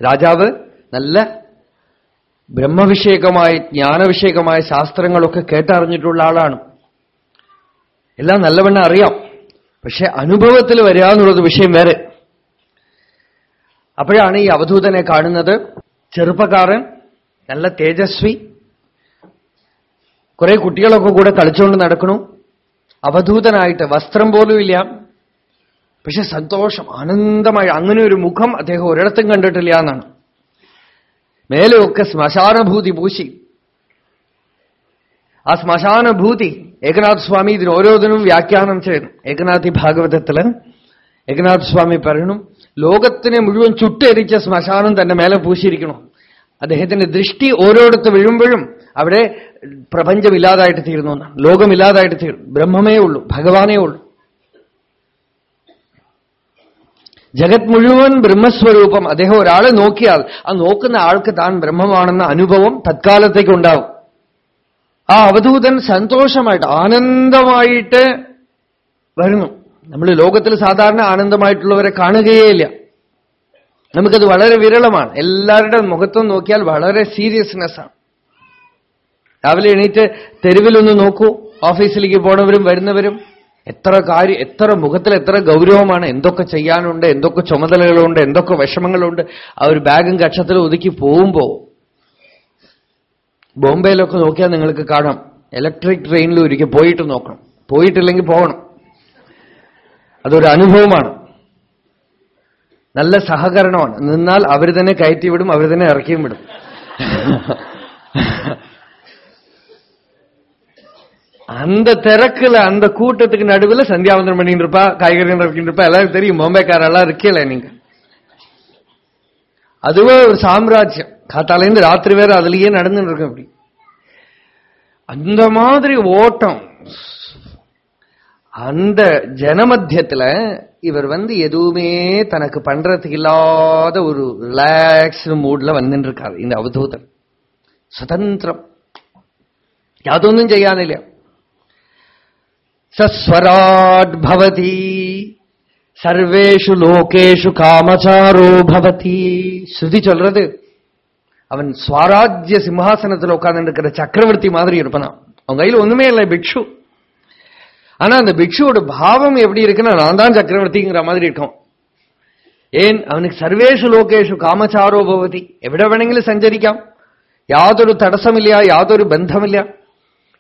രാജാവ് നല്ല ബ്രഹ്മവിഷയകമായ ജ്ഞാനവിഷയകമായ ശാസ്ത്രങ്ങളൊക്കെ കേട്ടറിഞ്ഞിട്ടുള്ള ആളാണ്. എല്ലാം നല്ലവണ്ണം അറിയാം. പക്ഷെ അനുഭവത്തിൽ വരിക എന്നുള്ളത് വിഷയം വേറെ. അപ്പോഴാണ് ഈ അവധൂതനെ കാണുന്നത്. ചെറുപ്പക്കാരൻ നല്ല തേജസ്വി. കുറെ കുട്ടികളൊക്കെ കൂടെ കളിച്ചുകൊണ്ട് നടക്കണു. അവധൂതനായിട്ട് വസ്ത്രം പോലും ഇല്ല. പക്ഷെ സന്തോഷം ആനന്ദമായി. അങ്ങനെ ഒരു മുഖം അദ്ദേഹം ഒരിടത്തും കണ്ടിട്ടില്ല എന്നാണ്. മേലെയൊക്കെ ശ്മശാനഭൂതി പൂശി. ആ ശ്മശാനഭൂതി ഏകനാഥ് സ്വാമി ഇതിന് ഓരോന്നിനും വ്യാഖ്യാനം ചെയ്യുന്നു. ഏകനാഥി ഭാഗവതത്തിൽ ഏകനാഥ് സ്വാമി പറയണം ലോകത്തിനെ മുഴുവൻ ചുട്ടെരിച്ച ശ്മശാനം തന്റെ മേലെ പൂശിയിരിക്കണം? അദ്ദേഹത്തിന്റെ ദൃഷ്ടി ഓരോടത്ത് വീഴുമ്പോഴും അവിടെ പ്രപഞ്ചമില്ലാതായിട്ട് തീരുന്നു എന്നാണ്. ലോകമില്ലാതായിട്ട് തീരും ബ്രഹ്മമേ ഉള്ളൂ ഭഗവാനേ ഉള്ളൂ. ജഗത് മുഴുവൻ ബ്രഹ്മസ്വരൂപം. അദ്ദേഹം ഒരാളെ നോക്കിയാൽ ആ നോക്കുന്ന ആൾക്ക് താൻ ബ്രഹ്മമാണെന്ന അനുഭവം തത്കാലത്തേക്ക് ഉണ്ടാവും. ആ അവധൂതൻ സന്തോഷമായിട്ട് ആനന്ദമായിട്ട് വരുന്നു. നമ്മൾ ലോകത്തിൽ സാധാരണ ആനന്ദമായിട്ടുള്ളവരെ കാണുകയേയില്ല. നമുക്കത് വളരെ വിരളമാണ്. എല്ലാവരുടെ മുഖത്തും നോക്കിയാൽ വളരെ സീരിയസ്നെസ് ആണ്. രാവിലെ എണീറ്റ് തെരുവിലൊന്ന് നോക്കൂ ഓഫീസിലേക്ക് പോണവരും വരുന്നവരും. എത്ര കാര്യം എത്ര മുഖത്തിൽ എത്ര ഗൗരവമാണ്. എന്തൊക്കെ ചെയ്യാനുണ്ട് എന്തൊക്കെ ചുമതലകളുണ്ട് എന്തൊക്കെ വിഷമങ്ങളുണ്ട്. ആ ഒരു ബാഗും കക്ഷത്തിൽ ഒതുക്കി പോകുമ്പോ ബോംബെയിലൊക്കെ നോക്കിയാൽ നിങ്ങൾക്ക് കാണാം ഇലക്ട്രിക് ട്രെയിനിൽ ഒരിക്കൽ പോയിട്ട് നോക്കണം പോയിട്ടില്ലെങ്കിൽ പോകണം അതൊരു അനുഭവമാണ് നല്ല സഹകരണമാണ് നിന്നാൽ അവർ തന്നെ കയറ്റിവിടും അവർ തന്നെ ഇറക്കിയും വിടും அந்த திறக்குல அந்த கூட்டத்துக்கு நடுவில் சந்தியாவந்தனம் பண்ணிட்டு இருப்பா காய்கறி நறுக்கிட்டு இருப்பா எல்லாரும் தெரியும் பாம்பேக்காரெல்லாம் இருக்கல நீங்க அதுவே ஒரு சாம்ராஜ்யம் காத்தாலேருந்து ராத்திரி வேற அதுலயே நடந்துட்டு இருக்கும் அப்படி அந்த மாதிரி ஓட்டம் அந்த ஜனமத்தியத்துல இவர் வந்து எதுவுமே தனக்கு பண்றதுக்கு இல்லாத ஒரு ரிலாக்ஸ் மூட்ல வந்துட்டு இருக்காரு இந்த அவதூதன் சுதந்திரம் യാതൊന്നും ചെയ്യാനില്ല സസ്വരാട് ഭവതി സർവേഷു ലോകേഷു കാമചാരോ ഭവതി ശ്രുതി ചൊല്ലത് അവൻ ஸ்வராஜ்ய சிம்ஹாசனத்தில் உட்கார்ந்து சக்கரவர்த்தி மாதிரி இருப்பான் அவன் கையில் ஒண்ணுமே இல்லை பிக்ஷு ஆனா அந்த பிக்ஷுவோட பாவம் எப்படி இருக்குன்னா நான் தான் சக்கரவர்த்திங்கிற மாதிரி இருக்கும் ஏன் அவனுக்கு சர்வேஷு லோகேஷு കാമചാരോ ഭവതി എവിടെ വേണമെങ്കിലും സഞ്ചരിക്കാം യാതൊരു തടസ്സമില്ല യാതൊരു ബന്ധമില്ല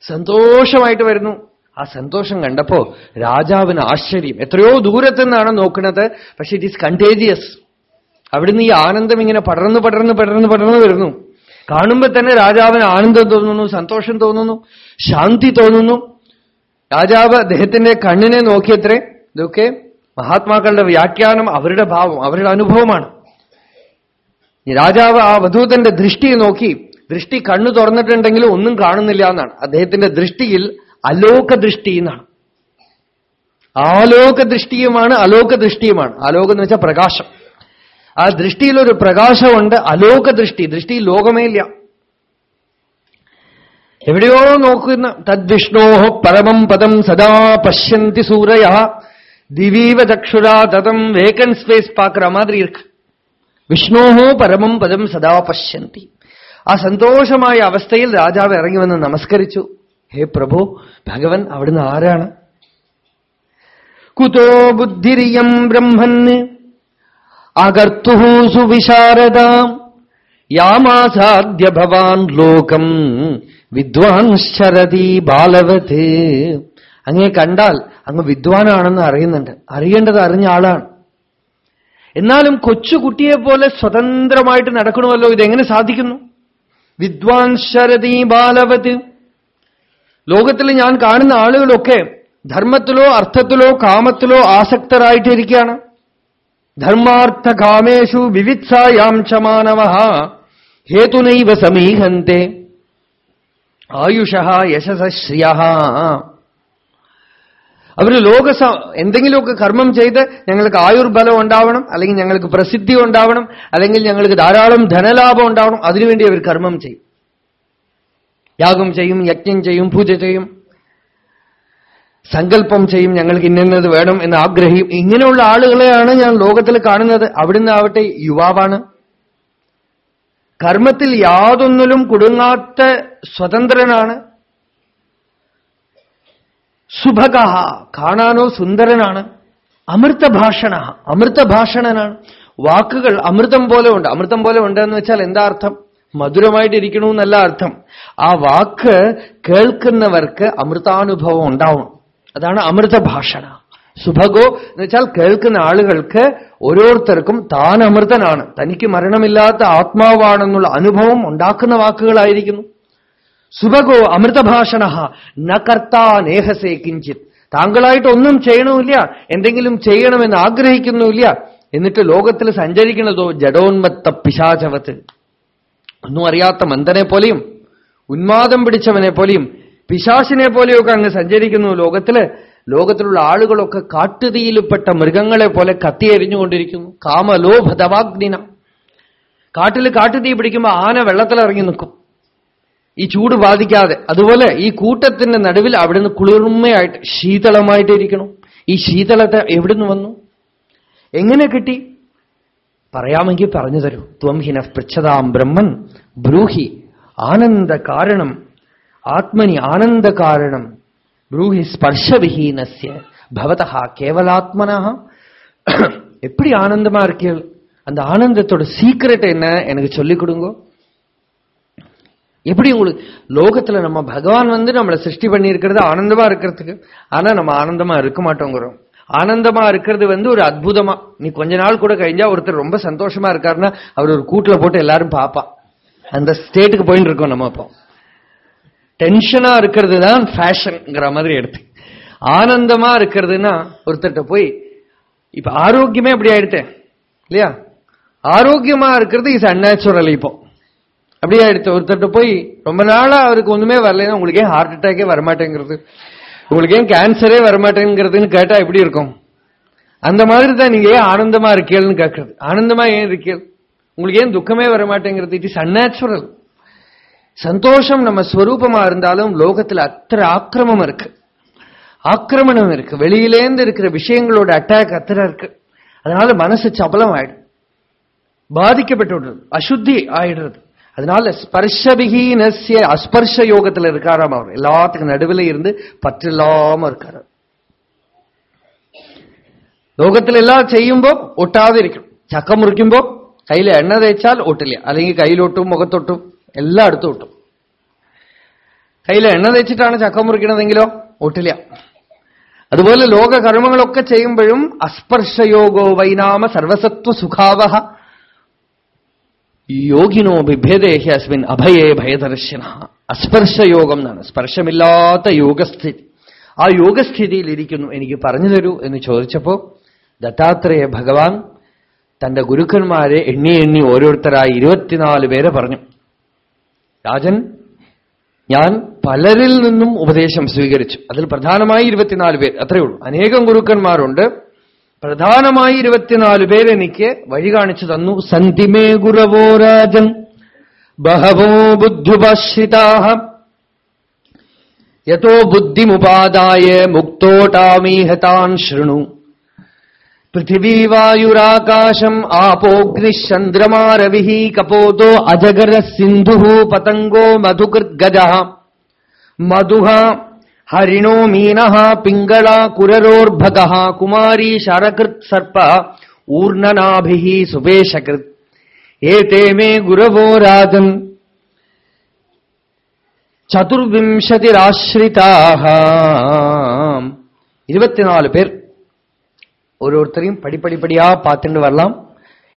സന്തോഷമായിട്ട് വരുന്നു ആ സന്തോഷം കണ്ടപ്പോ രാജാവിന് ആശ്ചര്യം. എത്രയോ ദൂരത്തു നിന്നാണ് നോക്കുന്നത്. പക്ഷെ ഇറ്റ് ഈസ് കണ്ടേജിയസ് അവിടുന്ന് ഈ ആനന്ദം ഇങ്ങനെ പടർന്ന് പടർന്ന് പടർന്ന് പടർന്ന് വരുന്നു. കാണുമ്പോ തന്നെ രാജാവിന് ആനന്ദം തോന്നുന്നു സന്തോഷം തോന്നുന്നു ശാന്തി തോന്നുന്നു. രാജാവ് അദ്ദേഹത്തിന്റെ കണ്ണിനെ നോക്കിയത്രേ ഇതൊക്കെ മഹാത്മാക്കളുടെ വ്യാഖ്യാനം അവരുടെ ഭാവം അവരുടെ അനുഭവമാണ്. രാജാവ് ആ വധൂതന്റെ ദൃഷ്ടി നോക്കി ദൃഷ്ടി കണ്ണു തുറന്നിട്ടുണ്ടെങ്കിലും ഒന്നും കാണുന്നില്ല എന്നാണ്. അദ്ദേഹത്തിന്റെ ദൃഷ്ടിയിൽ അലോകദൃഷ്ടി എന്നാണ്. ആലോകദൃഷ്ടിയുമാണ് അലോകദൃഷ്ടിയുമാണ്. ആലോകം എന്ന് വെച്ചാൽ പ്രകാശം. ആ ദൃഷ്ടിയിലൊരു പ്രകാശമുണ്ട് അലോകദൃഷ്ടി. ദൃഷ്ടി ലോകമേ ഇല്ല. എവിടെയോ നോക്കുന്ന തദ്വിഷ്ണോ പരമം പദം സദാ പശ്യന്തി സൂരയ. ദിവീവ ചക്ഷുരാ തതം വേക്കൻ സ്പേസ് പാക്കുற മാതിരി இருக்கு വിഷ്ണോഹോ പരമം പദം സദാ പശ്യന്തി. ആ സന്തോഷമായ അവസ്ഥയിൽ രാജാവ് ഇറങ്ങി വന്ന് നമസ്കരിച്ചു. ഹേ പ്രഭു ഭഗവൻ അവിടുന്ന് ആരാണ്? കുതോ ബുദ്ധിരിയം ബ്രഹ്മന് അകർത്തു സുവിശാരദാം. യാമാസാദ്യ ഭവാൻ ലോകം വിദ്വാൻ ശരതി ബാലവത്. അങ്ങേ കണ്ടാൽ അങ്ങ് വിദ്വാനാണെന്ന് അറിയുന്നുണ്ട്. അറിയേണ്ടത് അറിഞ്ഞ ആളാണ്. എന്നാലും കൊച്ചുകുട്ടിയെ പോലെ സ്വതന്ത്രമായിട്ട് നടക്കണമല്ലോ ഇതെങ്ങനെ സാധിക്കുന്നു? വിദ്വാൻ ശരതി ബാലവത്. ലോകത്തിൽ ഞാൻ കാണുന്ന ആളുകളൊക്കെ ധർമ്മത്തിലോ അർത്ഥത്തിലോ കാമത്തിലോ ആസക്തരായിട്ടിരിക്കുകയാണ്. ധർമാർത്ഥ കാമേഷു വിവിത്സായാം ചമാനവ ഹേതുനൈവ സമീഹന്തെ. ആയുഷ യശസ്ശ്രിയ. അവർ ലോക എന്തെങ്കിലുമൊക്കെ കർമ്മം ചെയ്ത് ഞങ്ങൾക്ക് ആയുർബലം ഉണ്ടാവണം അല്ലെങ്കിൽ ഞങ്ങൾക്ക് പ്രസിദ്ധി ഉണ്ടാവണം അല്ലെങ്കിൽ ഞങ്ങൾക്ക് ധാരാളം ധനലാഭം ഉണ്ടാവണം അതിനുവേണ്ടി അവർ കർമ്മം ചെയ്യും. യാഗം ചെയ്യും യജ്ഞം ചെയ്യും പൂജ ചെയ്യും. സങ്കല്പം ചെയ്യും ഞങ്ങൾക്ക് ഇന്നത് വേണം എന്ന് ആഗ്രഹിക്കും ഇങ്ങനെയുള്ള ആളുകളെയാണ് ഞാൻ ലോകത്തിൽ കാണുന്നത്. അവിടുന്ന് ആവട്ടെ യുവാവാണ്. കർമ്മത്തിൽ യാതൊന്നിലും കുടുങ്ങാത്ത സ്വതന്ത്രനാണ്. സുഭക കാണാനോ സുന്ദരനാണ്. അമൃതഭാഷണ അമൃതഭാഷണനാണ്. വാക്കുകൾ അമൃതം പോലെ ഉണ്ട്. അമൃതം പോലെ ഉണ്ടെന്ന് വെച്ചാൽ എന്താ അർത്ഥം? മധുരമായിട്ടിരിക്കണമെന്നല്ല അർത്ഥം. ആ വാക്ക് കേൾക്കുന്നവർക്ക് അമൃതാനുഭവം ഉണ്ടാവും. അതാണ് അമൃത ഭാഷണ സുഭഗോ എന്ന് വെച്ചാൽ കേൾക്കുന്ന ആളുകൾക്ക് ഓരോരുത്തർക്കും താൻ അമൃതനാണ്. തനിക്ക് മരണമില്ലാത്ത ആത്മാവാണെന്നുള്ള അനുഭവം ഉണ്ടാക്കുന്ന വാക്കുകളായിരിക്കുന്നു. സുഭഗോ അമൃതഭാഷണ ന കർത്താ നേഹസേ കിഞ്ചിത്. താങ്കളായിട്ട് ഒന്നും ചെയ്യണമില്ല എന്തെങ്കിലും ചെയ്യണമെന്ന് ആഗ്രഹിക്കുന്നുമില്ല. എന്നിട്ട് ലോകത്തിൽ സഞ്ചരിക്കുന്നതോ ജഡോന്മത്ത പിശാചവത്ത്. ഒന്നും അറിയാത്ത മന്ദനെ പോലെയും ഉന്മാദം പിടിച്ചവനെ പോലെയും പിശാസിനെ പോലെയൊക്കെ അങ്ങ് സഞ്ചരിക്കുന്നു. ലോകത്തിൽ ലോകത്തിലുള്ള ആളുകളൊക്കെ കാട്ടുതീയിൽപ്പെട്ട മൃഗങ്ങളെ പോലെ കത്തിയെരിഞ്ഞുകൊണ്ടിരിക്കുന്നു കാമലോഭതവാഗ്നിന. കാട്ടിൽ കാട്ടുതീ പിടിക്കുമ്പോൾ ആന വെള്ളത്തിലിറങ്ങി നിൽക്കും. ഈ ചൂട് ബാധിക്കാതെ. അതുപോലെ ഈ കൂട്ടത്തിന്റെ നടുവിൽ അവിടുന്ന് കുളിർമയായിട്ട് ശീതളമായിട്ടിരിക്കണം. ഈ ശീതളത്തെ എവിടുന്ന് വന്നു? എങ്ങനെ കിട്ടി? പറയാമെങ്കിൽ പറഞ്ഞു തരൂ ത്വം ഹിന പൃച്ഛതാം ബ്രഹ്മൻ ബ്രൂഹി ആനന്ദ കാരണം ആത്മനി ആനന്ദ കാരണം ബ്രൂഹി സ്പർശവിഹീനസ്യ பவதா கேவலாத்மனா எப்படி ஆனந்தமா இருக்கீள் அந்த ஆனந்தத்தோட சீக்கிரட் என்ன எனக்கு சொல்லிக் கொடுங்க எப்படி உங்களுக்கு லோகத்துல நம்ம பகவான் வந்து நம்மளை சிருஷ்டி பண்ணி இருக்கிறது ஆனந்தமா இருக்கிறதுக்கு ஆனா நம்ம ஆனந்தமா இருக்க மாட்டோங்கிறோம் ஆனந்தமா இருக்கிறது வந்து ஒரு அற்புதமா. நீ கொஞ்ச நாள் கூட கழிஞ்சா ஒருத்தர் ரொம்ப சந்தோஷமா இருக்காருன்னா அவர் ஒரு கூட்டுல போட்டு எல்லாரும் பாப்பா. அந்த ஸ்டேட்டுக்கு போயிட்டு இருக்கோம் நம்ம அப்போ டென்ஷனா இருக்கிறது தான் ஃபேஷன்ங்கிற மாதிரி எடுத்து. ஆனந்தமா இருக்கிறதுனா ஒருத்தர்கிட்ட போய் இப்ப ஆரோக்கியமே அப்படி ஆயிடுத்தேன் இல்லையா? ஆரோக்கியமா இருக்கிறது இஸ் அந்நேச்சுரல் இப்போ. அப்படியே ஆயிடுச்சு ஒருத்தர்கிட்ட போய் ரொம்ப நாளா அவருக்கு ஒண்ணுமே வரலைன்னா உங்களுக்கே ஹார்ட் அட்டாக்கே வரமாட்டேங்கிறது. உங்களுக்கு ஏன் கேன்சரே வரமாட்டேங்கிறதுன்னு கேட்டா எப்படி இருக்கும்? அந்த மாதிரி தான் நீங்க ஏன் ஆனந்தமா இருக்கீள்னு கேட்கறது. ஆனந்தமா ஏன் இருக்கீள் உங்களுக்கு ஏன் துக்கமே வரமாட்டேங்கிறது? இட் இஸ் அன்நேச்சுரல் சந்தோஷம் நம்ம ஸ்வரூபமா இருந்தாலும் லோகத்துல அத்தனை ஆக்கிரமம் இருக்கு. ஆக்கிரமணம் இருக்கு. வெளியிலேந்து இருக்கிற விஷயங்களோட அட்டாக் அத்தனை இருக்கு. அதனால மனசு சபலம் ஆயிடும் பாதிக்கப்பட்டு விடுறது அசுத்தி ஆயிடுறது. அதனால ஸ்பர்ஷபிகீனசிய அஸ்பர்ஷ யோகத்துல இருக்காராம் அவர் எல்லாத்துக்கும் நடுவில் இருந்து பற்றில்லாம இருக்காரு ലോകത്തിൽ എല്ലാം ചെയ്യുമ്പോ ഒട്ടാതിരിക്കും ചക്ക മുറിക്കുമ്പോ കയ്യിൽ എണ്ണ തേച്ചാൽ ഒട്ടില്ല അല്ലെങ്കിൽ കയ്യിലൊട്ടും മുഖത്തൊട്ടും എല്ലായിടത്തും ഒട്ടും കയ്യിൽ എണ്ണ തേച്ചിട്ടാണ് ചക്ക മുറിക്കണതെങ്കിലോ ഒട്ടില്ല അതുപോലെ ലോക കർമ്മങ്ങളൊക്കെ ചെയ്യുമ്പോഴും അസ്പർശയോഗോ വൈനാമ സർവസത്വ സുഖാവഹ യോഗിനോ ബിഭ്യദേഹി അസ്മിൻ അഭയേ ഭയദർശന. അസ്പർശയോഗം എന്നാണ്. സ്പർശമില്ലാത്ത യോഗസ്ഥിതി. ആ യോഗസ്ഥിതിയിലിരിക്കുന്നു. എനിക്ക് പറഞ്ഞു തരൂ എന്ന് ചോദിച്ചപ്പോ ദത്താത്രേയ ഭഗവാൻ തന്റെ ഗുരുക്കന്മാരെ എണ്ണി എണ്ണി ഓരോരുത്തരായി ഇരുപത്തിനാല് പേരെ പറഞ്ഞു. രാജൻ ഞാൻ പലരിൽ നിന്നും ഉപദേശം സ്വീകരിച്ചു. അതിൽ പ്രധാനമായി ഇരുപത്തിനാല് പേർ. അത്രയേ ഉള്ളൂ. അനേകം ഗുരുക്കന്മാരുണ്ട്. പ്രധാനമായി ഇരുപത്തിനാല് പേര് എനിക്ക് വഴി കാണിച്ചു തന്നു. സന്തിമേ ഗുരവോ രാജൻ. ബഹവോ ബുദ്ധ്യുപാശ്രിതാ യഥോ ബുദ്ധിമുപാദായ മുക്തോട്ടാമീഹതാൻ ശൃണു. പൃഥിവീവായുരാകാശം ആപോഗ്നിശ്ചന്ദ്രമാരവി കപോതോ അജഗര സിന്ധു പതംഗോ മധുകൃദ്ഗജ. മധുഹ ஹரிணோ மீனஹா பிங்களா குரரோர்பகா குமாரி சரகிருத் சர்ப ஊர்ணநாபிகி சுபேஷகிருத். ஏதேமே குரவோ ராஜன். சதுர்விம்சதிராஸ்ரிதாக இருபத்தி நாலு பேர். ஒரு ஒருத்தரையும் படிப்படிப்படியா பார்த்துட்டு வரலாம்.